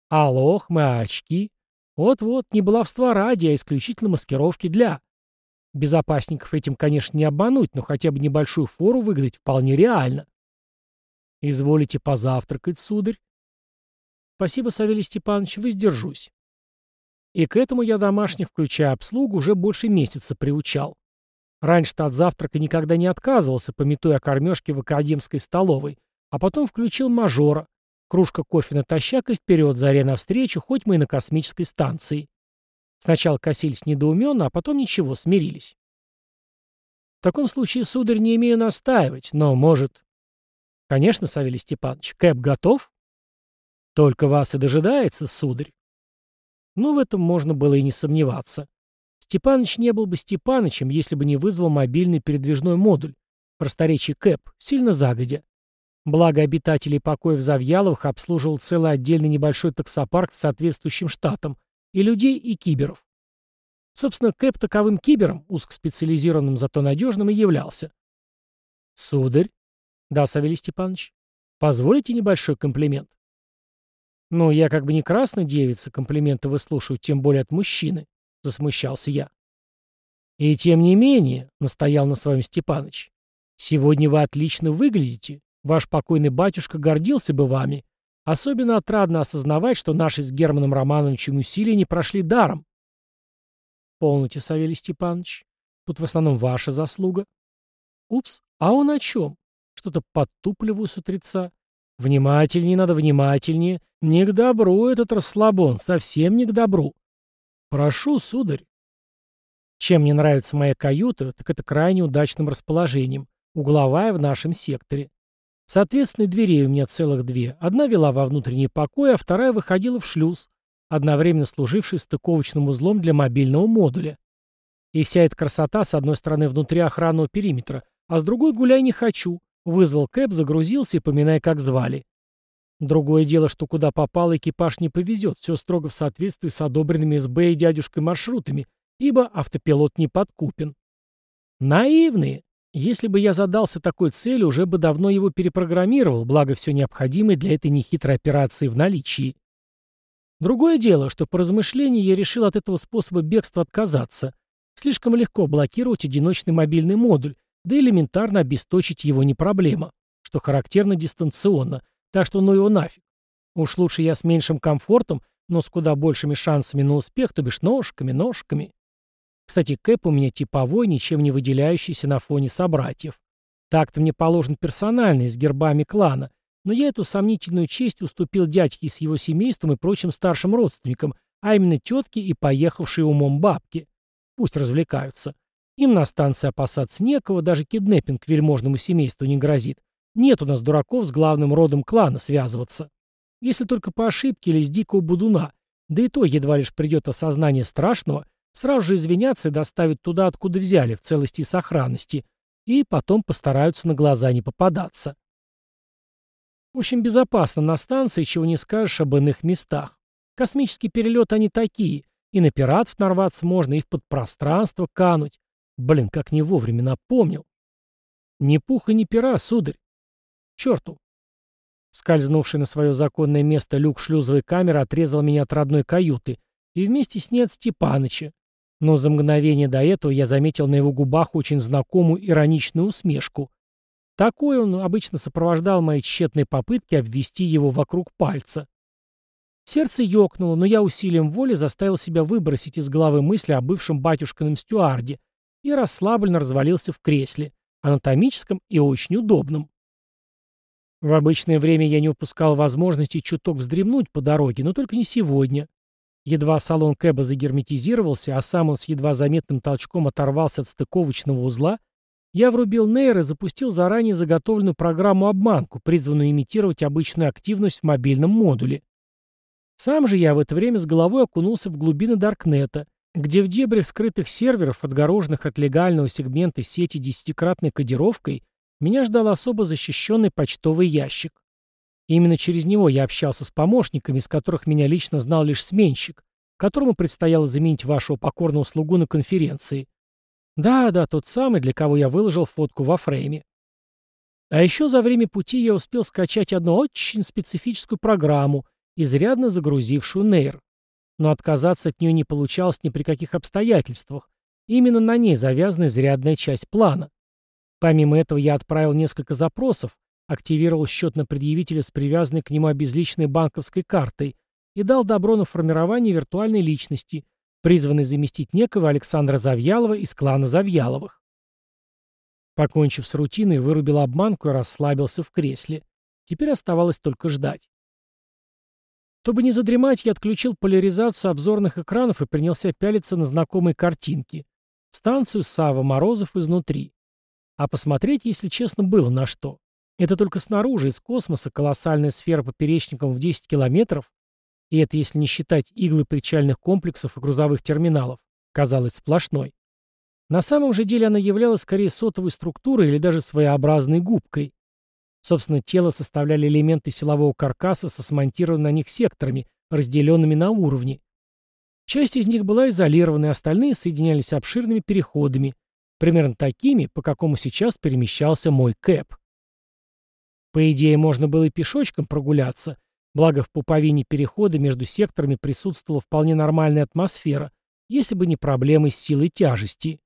S1: А лохмы, очки? Вот-вот, не баловства ради, а исключительно маскировки для. Безопасников этим, конечно, не обмануть, но хотя бы небольшую фору выгадать вполне реально. Изволите позавтракать, сударь? Спасибо, Савелий Степанович, воздержусь. И к этому я домашних, включая обслугу, уже больше месяца приучал. Раньше-то от завтрака никогда не отказывался, пометуя о кормежке в академской столовой, а потом включил мажора. Кружка кофе натощак и вперед, заре навстречу, хоть мы и на космической станции. Сначала косились недоуменно, а потом ничего, смирились. В таком случае, сударь, не имею настаивать, но, может... Конечно, Савелий Степанович, Кэп готов? Только вас и дожидается, сударь. Ну, в этом можно было и не сомневаться. Степаныч не был бы Степанычем, если бы не вызвал мобильный передвижной модуль, просторечие КЭП, сильно загодя. Благо обитателей покоев Завьяловых обслуживал целый отдельный небольшой таксопарк с соответствующим штатом, и людей, и киберов. Собственно, КЭП таковым кибером, узкоспециализированным, зато надежным, и являлся. «Сударь?» «Да, Савелий Степанович. Позволите небольшой комплимент?» «Ну, я как бы не красная девица, комплименты выслушиваю, тем более от мужчины», — засмущался я. «И тем не менее», — настоял на своем Степаныч, — «сегодня вы отлично выглядите. Ваш покойный батюшка гордился бы вами. Особенно отрадно осознавать, что наши с Германом Романовичем усилия не прошли даром». «Полноте, Савелий Степанович. Тут в основном ваша заслуга». «Упс, а он о чем? Что-то подтупливаю с утреца. Внимательнее надо, внимательнее. Не к добру этот расслабон, совсем не к добру. Прошу, сударь. Чем мне нравится моя каюта, так это крайне удачным расположением. Угловая в нашем секторе. Соответственно, дверей у меня целых две. Одна вела во внутренний покой, а вторая выходила в шлюз, одновременно служивший стыковочным узлом для мобильного модуля. И вся эта красота, с одной стороны, внутри охранного периметра, а с другой гуляй не хочу. Вызвал кэп, загрузился и поминая, как звали. Другое дело, что куда попал, экипаж не повезет, все строго в соответствии с одобренными СБ и дядюшкой маршрутами, ибо автопилот не подкупен. Наивные. Если бы я задался такой целью, уже бы давно его перепрограммировал, благо все необходимое для этой нехитрой операции в наличии. Другое дело, что по размышлению я решил от этого способа бегства отказаться. Слишком легко блокировать одиночный мобильный модуль, да элементарно обесточить его не проблема, что характерно дистанционно, так что ну его нафиг. Уж лучше я с меньшим комфортом, но с куда большими шансами на успех, то бишь ножками, ножками. Кстати, Кэп у меня типовой, ничем не выделяющийся на фоне собратьев. Так-то мне положен персональный, с гербами клана, но я эту сомнительную честь уступил дядьке с его семейством и прочим старшим родственникам, а именно тетке и поехавшей умом бабке. Пусть развлекаются. Им на станции опасаться некого, даже киднеппинг вельможному семейству не грозит. Нет у нас дураков с главным родом клана связываться. Если только по ошибке или с дикого будуна, да и то едва лишь придет осознание страшного, сразу же извинятся и доставят туда, откуда взяли, в целости и сохранности, и потом постараются на глаза не попадаться. В общем, безопасно на станции, чего не скажешь об иных местах. Космический перелет они такие, и на пиратов нарваться можно, и в подпространство кануть. Блин, как не вовремя напомнил. Ни пуха, ни пера, сударь. Черту. Скользнувший на свое законное место люк шлюзовой камеры отрезал меня от родной каюты, и вместе с ней от Степаныча. Но за мгновение до этого я заметил на его губах очень знакомую ироничную усмешку. Такой он обычно сопровождал мои тщетные попытки обвести его вокруг пальца. Сердце ёкнуло, но я усилием воли заставил себя выбросить из головы мысли о бывшем батюшкином стюарде и расслабленно развалился в кресле, анатомическом и очень удобном. В обычное время я не упускал возможности чуток вздремнуть по дороге, но только не сегодня. Едва салон Кэба загерметизировался, а сам он с едва заметным толчком оторвался от стыковочного узла, я врубил нейр и запустил заранее заготовленную программу-обманку, призванную имитировать обычную активность в мобильном модуле. Сам же я в это время с головой окунулся в глубины Даркнета, где в дебрях скрытых серверов, отгороженных от легального сегмента сети десятикратной кодировкой, меня ждал особо защищенный почтовый ящик. Именно через него я общался с помощниками, из которых меня лично знал лишь сменщик, которому предстояло заменить вашего покорного слугу на конференции. Да-да, тот самый, для кого я выложил фотку во фрейме. А еще за время пути я успел скачать одну очень специфическую программу, изрядно загрузившую нейр. Но отказаться от нее не получалось ни при каких обстоятельствах. Именно на ней завязана изрядная часть плана. Помимо этого я отправил несколько запросов, активировал счет на предъявителя с привязанной к нему обезличенной банковской картой и дал добро на формирование виртуальной личности, призванной заместить некого Александра Завьялова из клана Завьяловых. Покончив с рутиной, вырубил обманку и расслабился в кресле. Теперь оставалось только ждать. Чтобы не задремать, я отключил поляризацию обзорных экранов и принялся пялиться на знакомые картинки. Станцию Сава Морозов изнутри. А посмотреть, если честно, было на что. Это только снаружи, из космоса, колоссальная сфера поперечником в 10 километров, и это если не считать иглы причальных комплексов и грузовых терминалов, казалась сплошной. На самом же деле она являлась скорее сотовой структурой или даже своеобразной губкой. Собственно, тело составляли элементы силового каркаса со смонтированными на них секторами, разделенными на уровни. Часть из них была изолирована, остальные соединялись обширными переходами, примерно такими, по какому сейчас перемещался мой Кэп. По идее, можно было и пешочком прогуляться, благо в пуповине перехода между секторами присутствовала вполне нормальная атмосфера, если бы не проблемы с силой тяжести.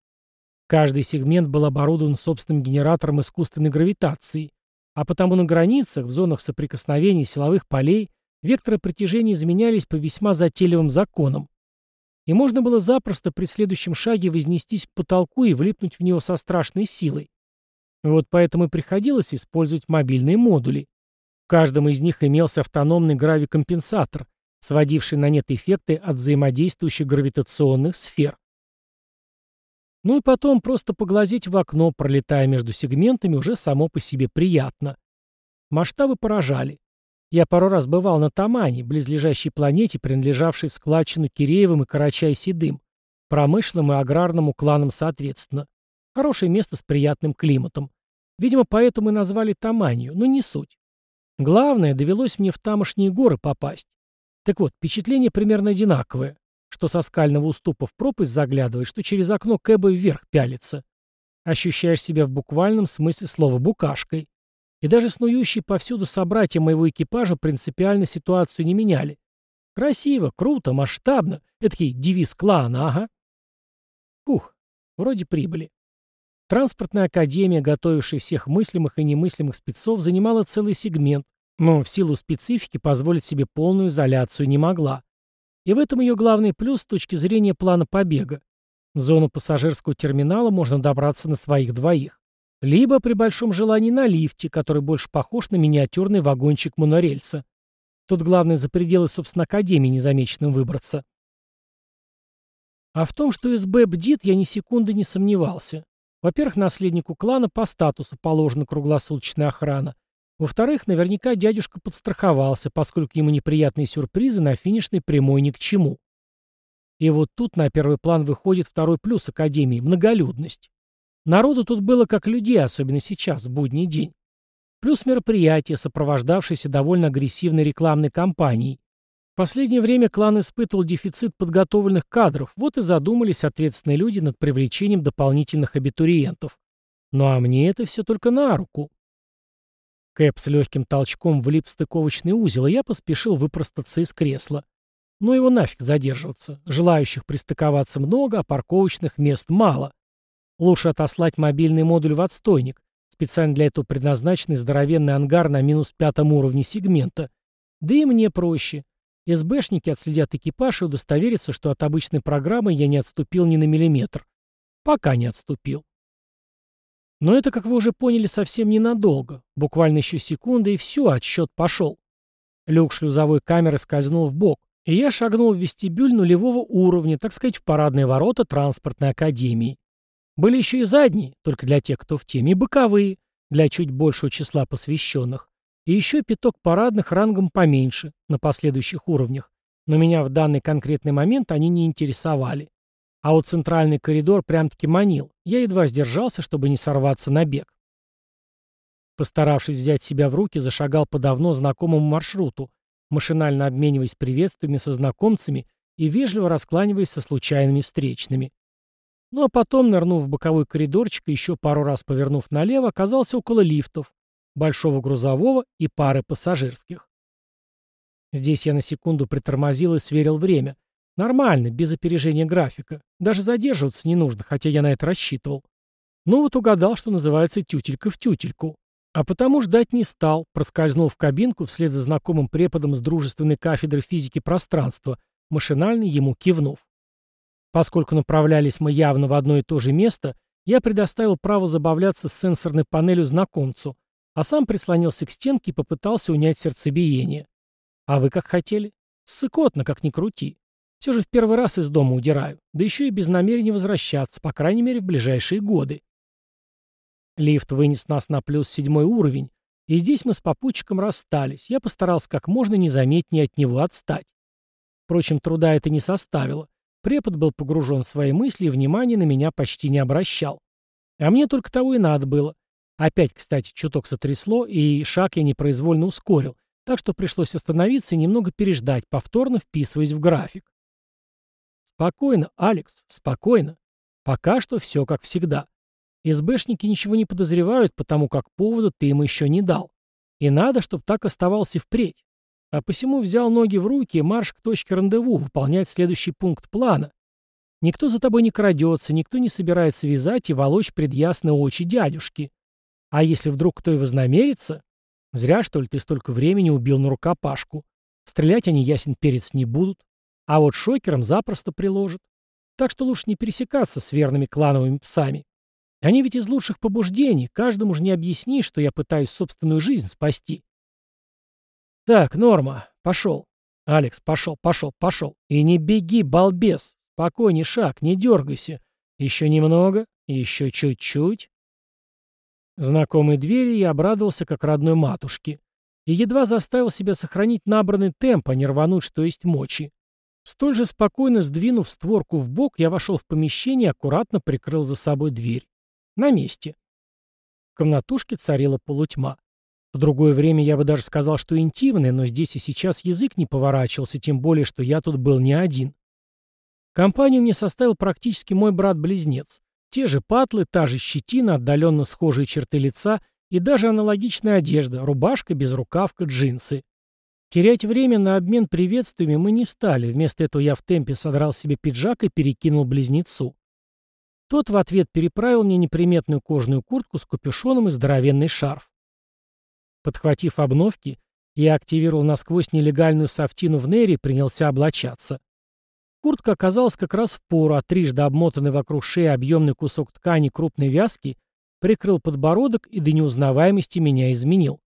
S1: Каждый сегмент был оборудован собственным генератором искусственной гравитации, а потому на границах, в зонах соприкосновения силовых полей, векторы притяжения изменялись по весьма затейливым законам. И можно было запросто при следующем шаге вознестись к потолку и влипнуть в него со страшной силой. Вот поэтому и приходилось использовать мобильные модули. В каждом из них имелся автономный гравикомпенсатор, сводивший на нет эффекты от взаимодействующих гравитационных сфер. Ну и потом просто поглазеть в окно, пролетая между сегментами, уже само по себе приятно. Масштабы поражали. Я пару раз бывал на Тамане, близлежащей планете, принадлежавшей в складчину Киреевым и Карачай-Седым, промышленным и аграрному кланам соответственно. Хорошее место с приятным климатом. Видимо, поэтому и назвали Таманию, но не суть. Главное, довелось мне в тамошние горы попасть. Так вот, впечатление примерно одинаковое что со скального уступа в пропасть заглядываешь, что через окно Кэба вверх пялится. Ощущаешь себя в буквальном смысле слова букашкой. И даже снующие повсюду собратья моего экипажа принципиально ситуацию не меняли. Красиво, круто, масштабно. Эдакий девиз клана, ага. Ух, вроде прибыли. Транспортная академия, готовившая всех мыслимых и немыслимых спецов, занимала целый сегмент, но в силу специфики позволить себе полную изоляцию не могла. И в этом ее главный плюс с точки зрения плана побега. В зону пассажирского терминала можно добраться на своих двоих. Либо при большом желании на лифте, который больше похож на миниатюрный вагончик монорельса. Тут главное за пределы, собственно, Академии незамеченным выбраться. А в том, что СБ бдит, я ни секунды не сомневался. Во-первых, наследнику клана по статусу положена круглосуточная охрана. Во-вторых, наверняка дядюшка подстраховался, поскольку ему неприятные сюрпризы на финишной прямой ни к чему. И вот тут на первый план выходит второй плюс Академии – многолюдность. Народу тут было как людей, особенно сейчас, в будний день. Плюс мероприятие, сопровождавшееся довольно агрессивной рекламной кампанией. В последнее время клан испытывал дефицит подготовленных кадров, вот и задумались ответственные люди над привлечением дополнительных абитуриентов. Ну а мне это все только на руку. Кэп с легким толчком влип в стыковочный узел, и я поспешил выпростаться из кресла. Но его нафиг задерживаться. Желающих пристыковаться много, а парковочных мест мало. Лучше отослать мобильный модуль в отстойник, специально для этого предназначенный здоровенный ангар на минус пятом уровне сегмента. Да и мне проще. СБшники отследят экипаж и удостоверятся, что от обычной программы я не отступил ни на миллиметр. Пока не отступил. Но это, как вы уже поняли, совсем ненадолго. Буквально еще секунды, и все, отсчет пошел. Люк шлюзовой камеры скользнул в бок, и я шагнул в вестибюль нулевого уровня, так сказать, в парадные ворота транспортной академии. Были еще и задние, только для тех, кто в теме, и боковые, для чуть большего числа посвященных. И еще пяток парадных рангом поменьше, на последующих уровнях. Но меня в данный конкретный момент они не интересовали. А вот центральный коридор прям-таки манил. Я едва сдержался, чтобы не сорваться на бег. Постаравшись взять себя в руки, зашагал по давно знакомому маршруту, машинально обмениваясь приветствиями со знакомцами и вежливо раскланиваясь со случайными встречными. Ну а потом, нырнув в боковой коридорчик и еще пару раз повернув налево, оказался около лифтов, большого грузового и пары пассажирских. Здесь я на секунду притормозил и сверил время. Нормально, без опережения графика. Даже задерживаться не нужно, хотя я на это рассчитывал. Ну вот угадал, что называется тютелька в тютельку. А потому ждать не стал, проскользнул в кабинку вслед за знакомым преподом с дружественной кафедры физики пространства, машинально ему кивнув. Поскольку направлялись мы явно в одно и то же место, я предоставил право забавляться с сенсорной панелью знакомцу, а сам прислонился к стенке и попытался унять сердцебиение. А вы как хотели? Ссыкотно, как ни крути. Все же в первый раз из дома удираю, да еще и без намерения возвращаться, по крайней мере, в ближайшие годы. Лифт вынес нас на плюс седьмой уровень, и здесь мы с попутчиком расстались. Я постарался как можно незаметнее от него отстать. Впрочем, труда это не составило. Препод был погружен в свои мысли и внимания на меня почти не обращал. А мне только того и надо было. Опять, кстати, чуток сотрясло, и шаг я непроизвольно ускорил, так что пришлось остановиться и немного переждать, повторно вписываясь в график. Спокойно, Алекс, спокойно. Пока что все как всегда. СБшники ничего не подозревают, потому как повода ты им еще не дал. И надо, чтобы так оставался впредь. А посему взял ноги в руки и марш к точке рандеву, выполнять следующий пункт плана. Никто за тобой не крадется, никто не собирается вязать и волочь пред ясные очи дядюшки. А если вдруг кто и вознамерится, зря, что ли, ты столько времени убил на рукопашку. Стрелять они, ясен перец, не будут. А вот шокером запросто приложат. Так что лучше не пересекаться с верными клановыми псами. Они ведь из лучших побуждений, каждому же не объясни, что я пытаюсь собственную жизнь спасти. Так, Норма, пошел. Алекс, пошел, пошел, пошел. И не беги, балбес. Спокойней шаг, не дергайся. Еще немного, еще чуть-чуть. Знакомой двери я обрадовался как родной матушке. И едва заставил себя сохранить набранный темп, а не рвануть, что есть мочи. Столь же спокойно сдвинув створку в бок, я вошел в помещение и аккуратно прикрыл за собой дверь. На месте. В комнатушке царила полутьма. В другое время я бы даже сказал, что интимная, но здесь и сейчас язык не поворачивался, тем более, что я тут был не один. Компанию мне составил практически мой брат-близнец. Те же патлы, та же щетина, отдаленно схожие черты лица и даже аналогичная одежда, рубашка, безрукавка, джинсы. Терять время на обмен приветствиями мы не стали, вместо этого я в темпе содрал себе пиджак и перекинул близнецу. Тот в ответ переправил мне неприметную кожаную куртку с капюшоном и здоровенный шарф. Подхватив обновки, я активировал насквозь нелегальную софтину в Нере и принялся облачаться. Куртка оказалась как раз в пору, а трижды обмотанный вокруг шеи объемный кусок ткани крупной вязки прикрыл подбородок и до неузнаваемости меня изменил.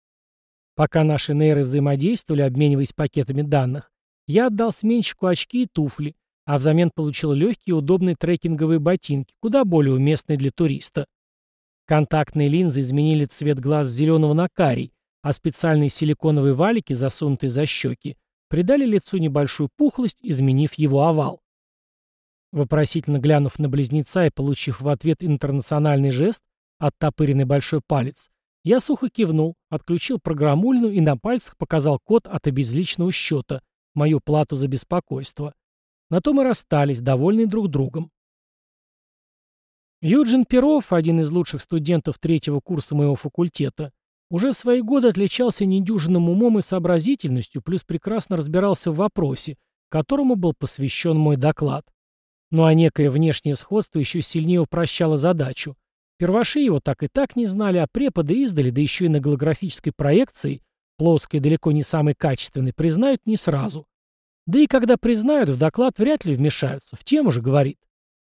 S1: Пока наши нейры взаимодействовали, обмениваясь пакетами данных, я отдал сменщику очки и туфли, а взамен получил легкие и удобные трекинговые ботинки, куда более уместные для туриста. Контактные линзы изменили цвет глаз с зеленого на карий, а специальные силиконовые валики, засунутые за щеки, придали лицу небольшую пухлость, изменив его овал. Вопросительно глянув на близнеца и получив в ответ интернациональный жест, оттопыренный большой палец, я сухо кивнул, отключил программульную и на пальцах показал код от обезличного счета, мою плату за беспокойство. На то мы расстались, довольны друг другом. Юджин Перов, один из лучших студентов третьего курса моего факультета, уже в свои годы отличался недюжинным умом и сообразительностью, плюс прекрасно разбирался в вопросе, которому был посвящен мой доклад. Ну а некое внешнее сходство еще сильнее упрощало задачу. Перваши его так и так не знали, а преподы издали, да еще и на голографической проекции, плоской далеко не самой качественной, признают не сразу. Да и когда признают, в доклад вряд ли вмешаются, в тему же говорит.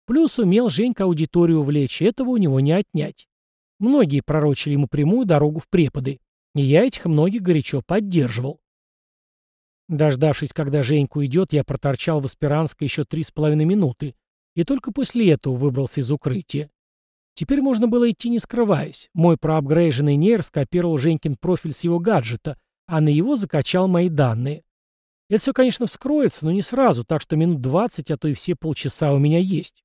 S1: Плюс умел Женька аудиторию увлечь, этого у него не отнять. Многие пророчили ему прямую дорогу в преподы, и я этих многих горячо поддерживал. Дождавшись, когда Женьку идет, я проторчал в аспирантской еще три с половиной минуты, и только после этого выбрался из укрытия. Теперь можно было идти не скрываясь. Мой проапгрейженный нейр скопировал Женькин профиль с его гаджета, а на его закачал мои данные. Это все, конечно, вскроется, но не сразу, так что минут 20, а то и все полчаса у меня есть.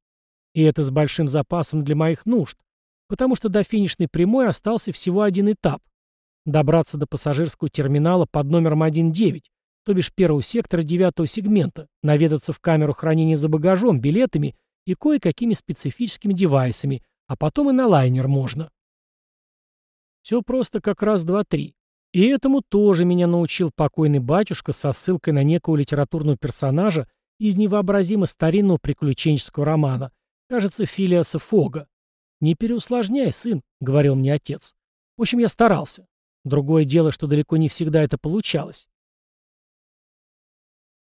S1: И это с большим запасом для моих нужд, потому что до финишной прямой остался всего один этап. Добраться до пассажирского терминала под номером 1.9, то бишь первого сектора девятого сегмента, наведаться в камеру хранения за багажом, билетами и кое-какими специфическими девайсами, а потом и на лайнер можно. Все просто как раз два-три. И этому тоже меня научил покойный батюшка со ссылкой на некого литературного персонажа из невообразимо старинного приключенческого романа, кажется, Филиаса Фога. «Не переусложняй, сын», — говорил мне отец. В общем, я старался. Другое дело, что далеко не всегда это получалось.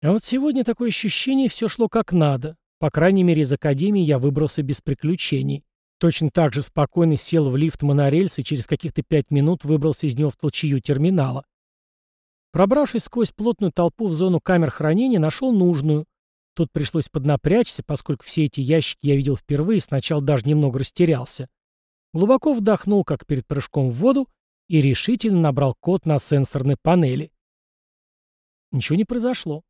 S1: А вот сегодня такое ощущение все шло как надо. По крайней мере, из академии я выбрался без приключений. Точно так же спокойно сел в лифт монорельс и через каких-то пять минут выбрался из него в толчью терминала. Пробравшись сквозь плотную толпу в зону камер хранения, нашел нужную. Тут пришлось поднапрячься, поскольку все эти ящики я видел впервые и сначала даже немного растерялся. Глубоко вдохнул, как перед прыжком в воду, и решительно набрал код на сенсорной панели. Ничего не произошло.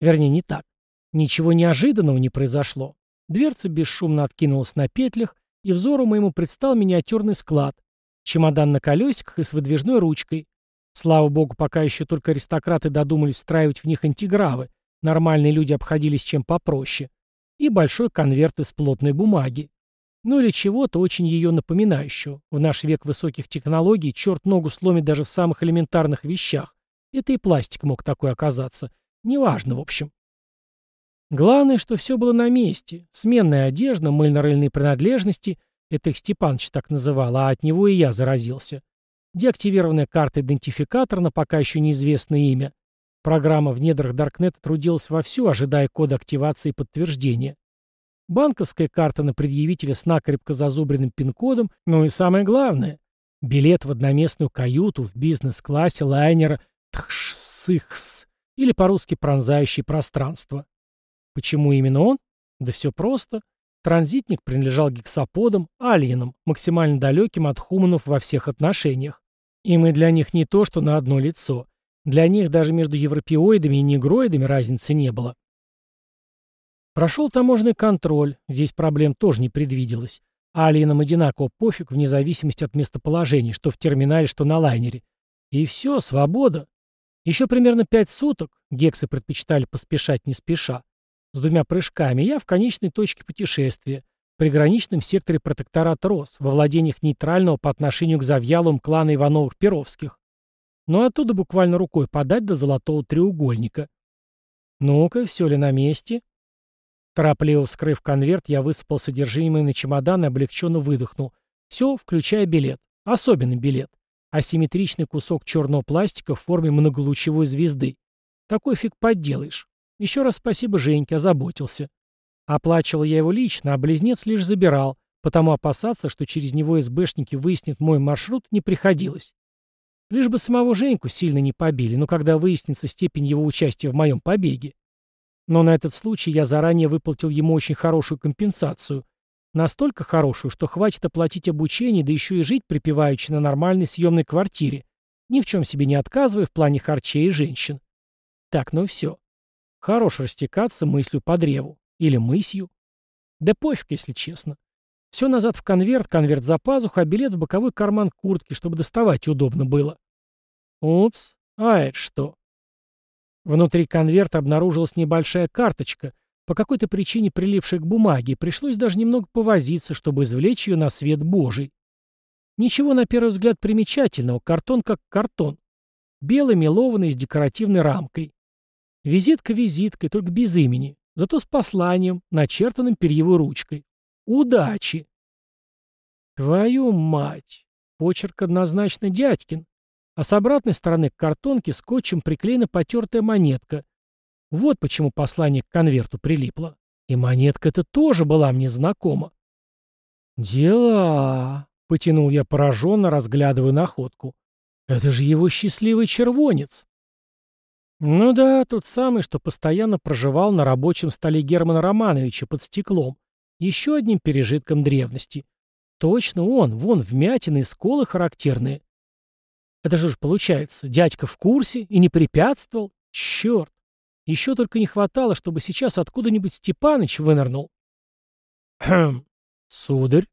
S1: Вернее, не так. Ничего неожиданного не произошло. Дверца бесшумно откинулась на петлях, и взору моему предстал миниатюрный склад. Чемодан на колесиках и с выдвижной ручкой. Слава богу, пока еще только аристократы додумались встраивать в них антигравы. Нормальные люди обходились чем попроще. И большой конверт из плотной бумаги. Ну или чего-то очень ее напоминающего. В наш век высоких технологий черт ногу сломит даже в самых элементарных вещах. Это и пластик мог такой оказаться. Неважно, в общем. Главное, что все было на месте. Сменная одежда, мыльно-рыльные принадлежности. Это их Степаныч так называл, а от него и я заразился. Деактивированная карта-идентификатор на пока еще неизвестное имя. Программа в недрах Даркнета трудилась вовсю, ожидая кода активации и подтверждения. Банковская карта на предъявителя с накрепко зазубренным пин-кодом, ну и самое главное — билет в одноместную каюту в бизнес-классе лайнера Тхшсыхс, или по-русски «пронзающий пространство». Почему именно он? Да все просто. Транзитник принадлежал гексаподам, алиенам, максимально далеким от хуманов во всех отношениях. И мы для них не то, что на одно лицо. Для них даже между европеоидами и негроидами разницы не было. Прошел таможенный контроль, здесь проблем тоже не предвиделось. Алиенам одинаково пофиг вне зависимости от местоположения, что в терминале, что на лайнере. И все, свобода. Еще примерно пять суток, гексы предпочитали поспешать не спеша, с двумя прыжками, я в конечной точке путешествия, в приграничном секторе протектората РОС, во владениях нейтрального по отношению к завьялам клана Ивановых-Перовских. Но оттуда буквально рукой подать до золотого треугольника. Ну-ка, все ли на месте? Торопливо вскрыв конверт, я высыпал содержимое на чемодан и облегченно выдохнул. Все, включая билет. Особенный билет. Асимметричный кусок черного пластика в форме многолучевой звезды. Такой фиг подделаешь. Еще раз спасибо Женьке, озаботился. Оплачивал я его лично, а близнец лишь забирал, потому опасаться, что через него СБшники выяснят мой маршрут, не приходилось. Лишь бы самого Женьку сильно не побили, но когда выяснится степень его участия в моем побеге. Но на этот случай я заранее выплатил ему очень хорошую компенсацию. Настолько хорошую, что хватит оплатить обучение, да еще и жить припеваючи на нормальной съемной квартире, ни в чем себе не отказывая в плане харчей и женщин. Так, ну все. Хорош растекаться мыслью по древу. Или мысью. Да пофиг, если честно. Все назад в конверт, конверт за пазуху, а билет в боковой карман куртки, чтобы доставать удобно было. Упс, а это что? Внутри конверта обнаружилась небольшая карточка, по какой-то причине прилившая к бумаге, пришлось даже немного повозиться, чтобы извлечь ее на свет Божий. Ничего, на первый взгляд, примечательного, картон как картон. Белый, мелованный, с декоративной рамкой. Визитка визиткой, только без имени, зато с посланием, начертанным перьевой ручкой. Удачи! Твою мать! Почерк однозначно дядькин. А с обратной стороны к картонке скотчем приклеена потертая монетка. Вот почему послание к конверту прилипло. И монетка-то тоже была мне знакома. «Дела...» — потянул я пораженно, разглядывая находку. «Это же его счастливый червонец!» Ну да, тот самый, что постоянно проживал на рабочем столе Германа Романовича под стеклом, еще одним пережитком древности. Точно он, вон вмятины и сколы характерные. Это же получается, дядька в курсе и не препятствовал? Черт! Еще только не хватало, чтобы сейчас откуда-нибудь Степаныч вынырнул. Хм, сударь,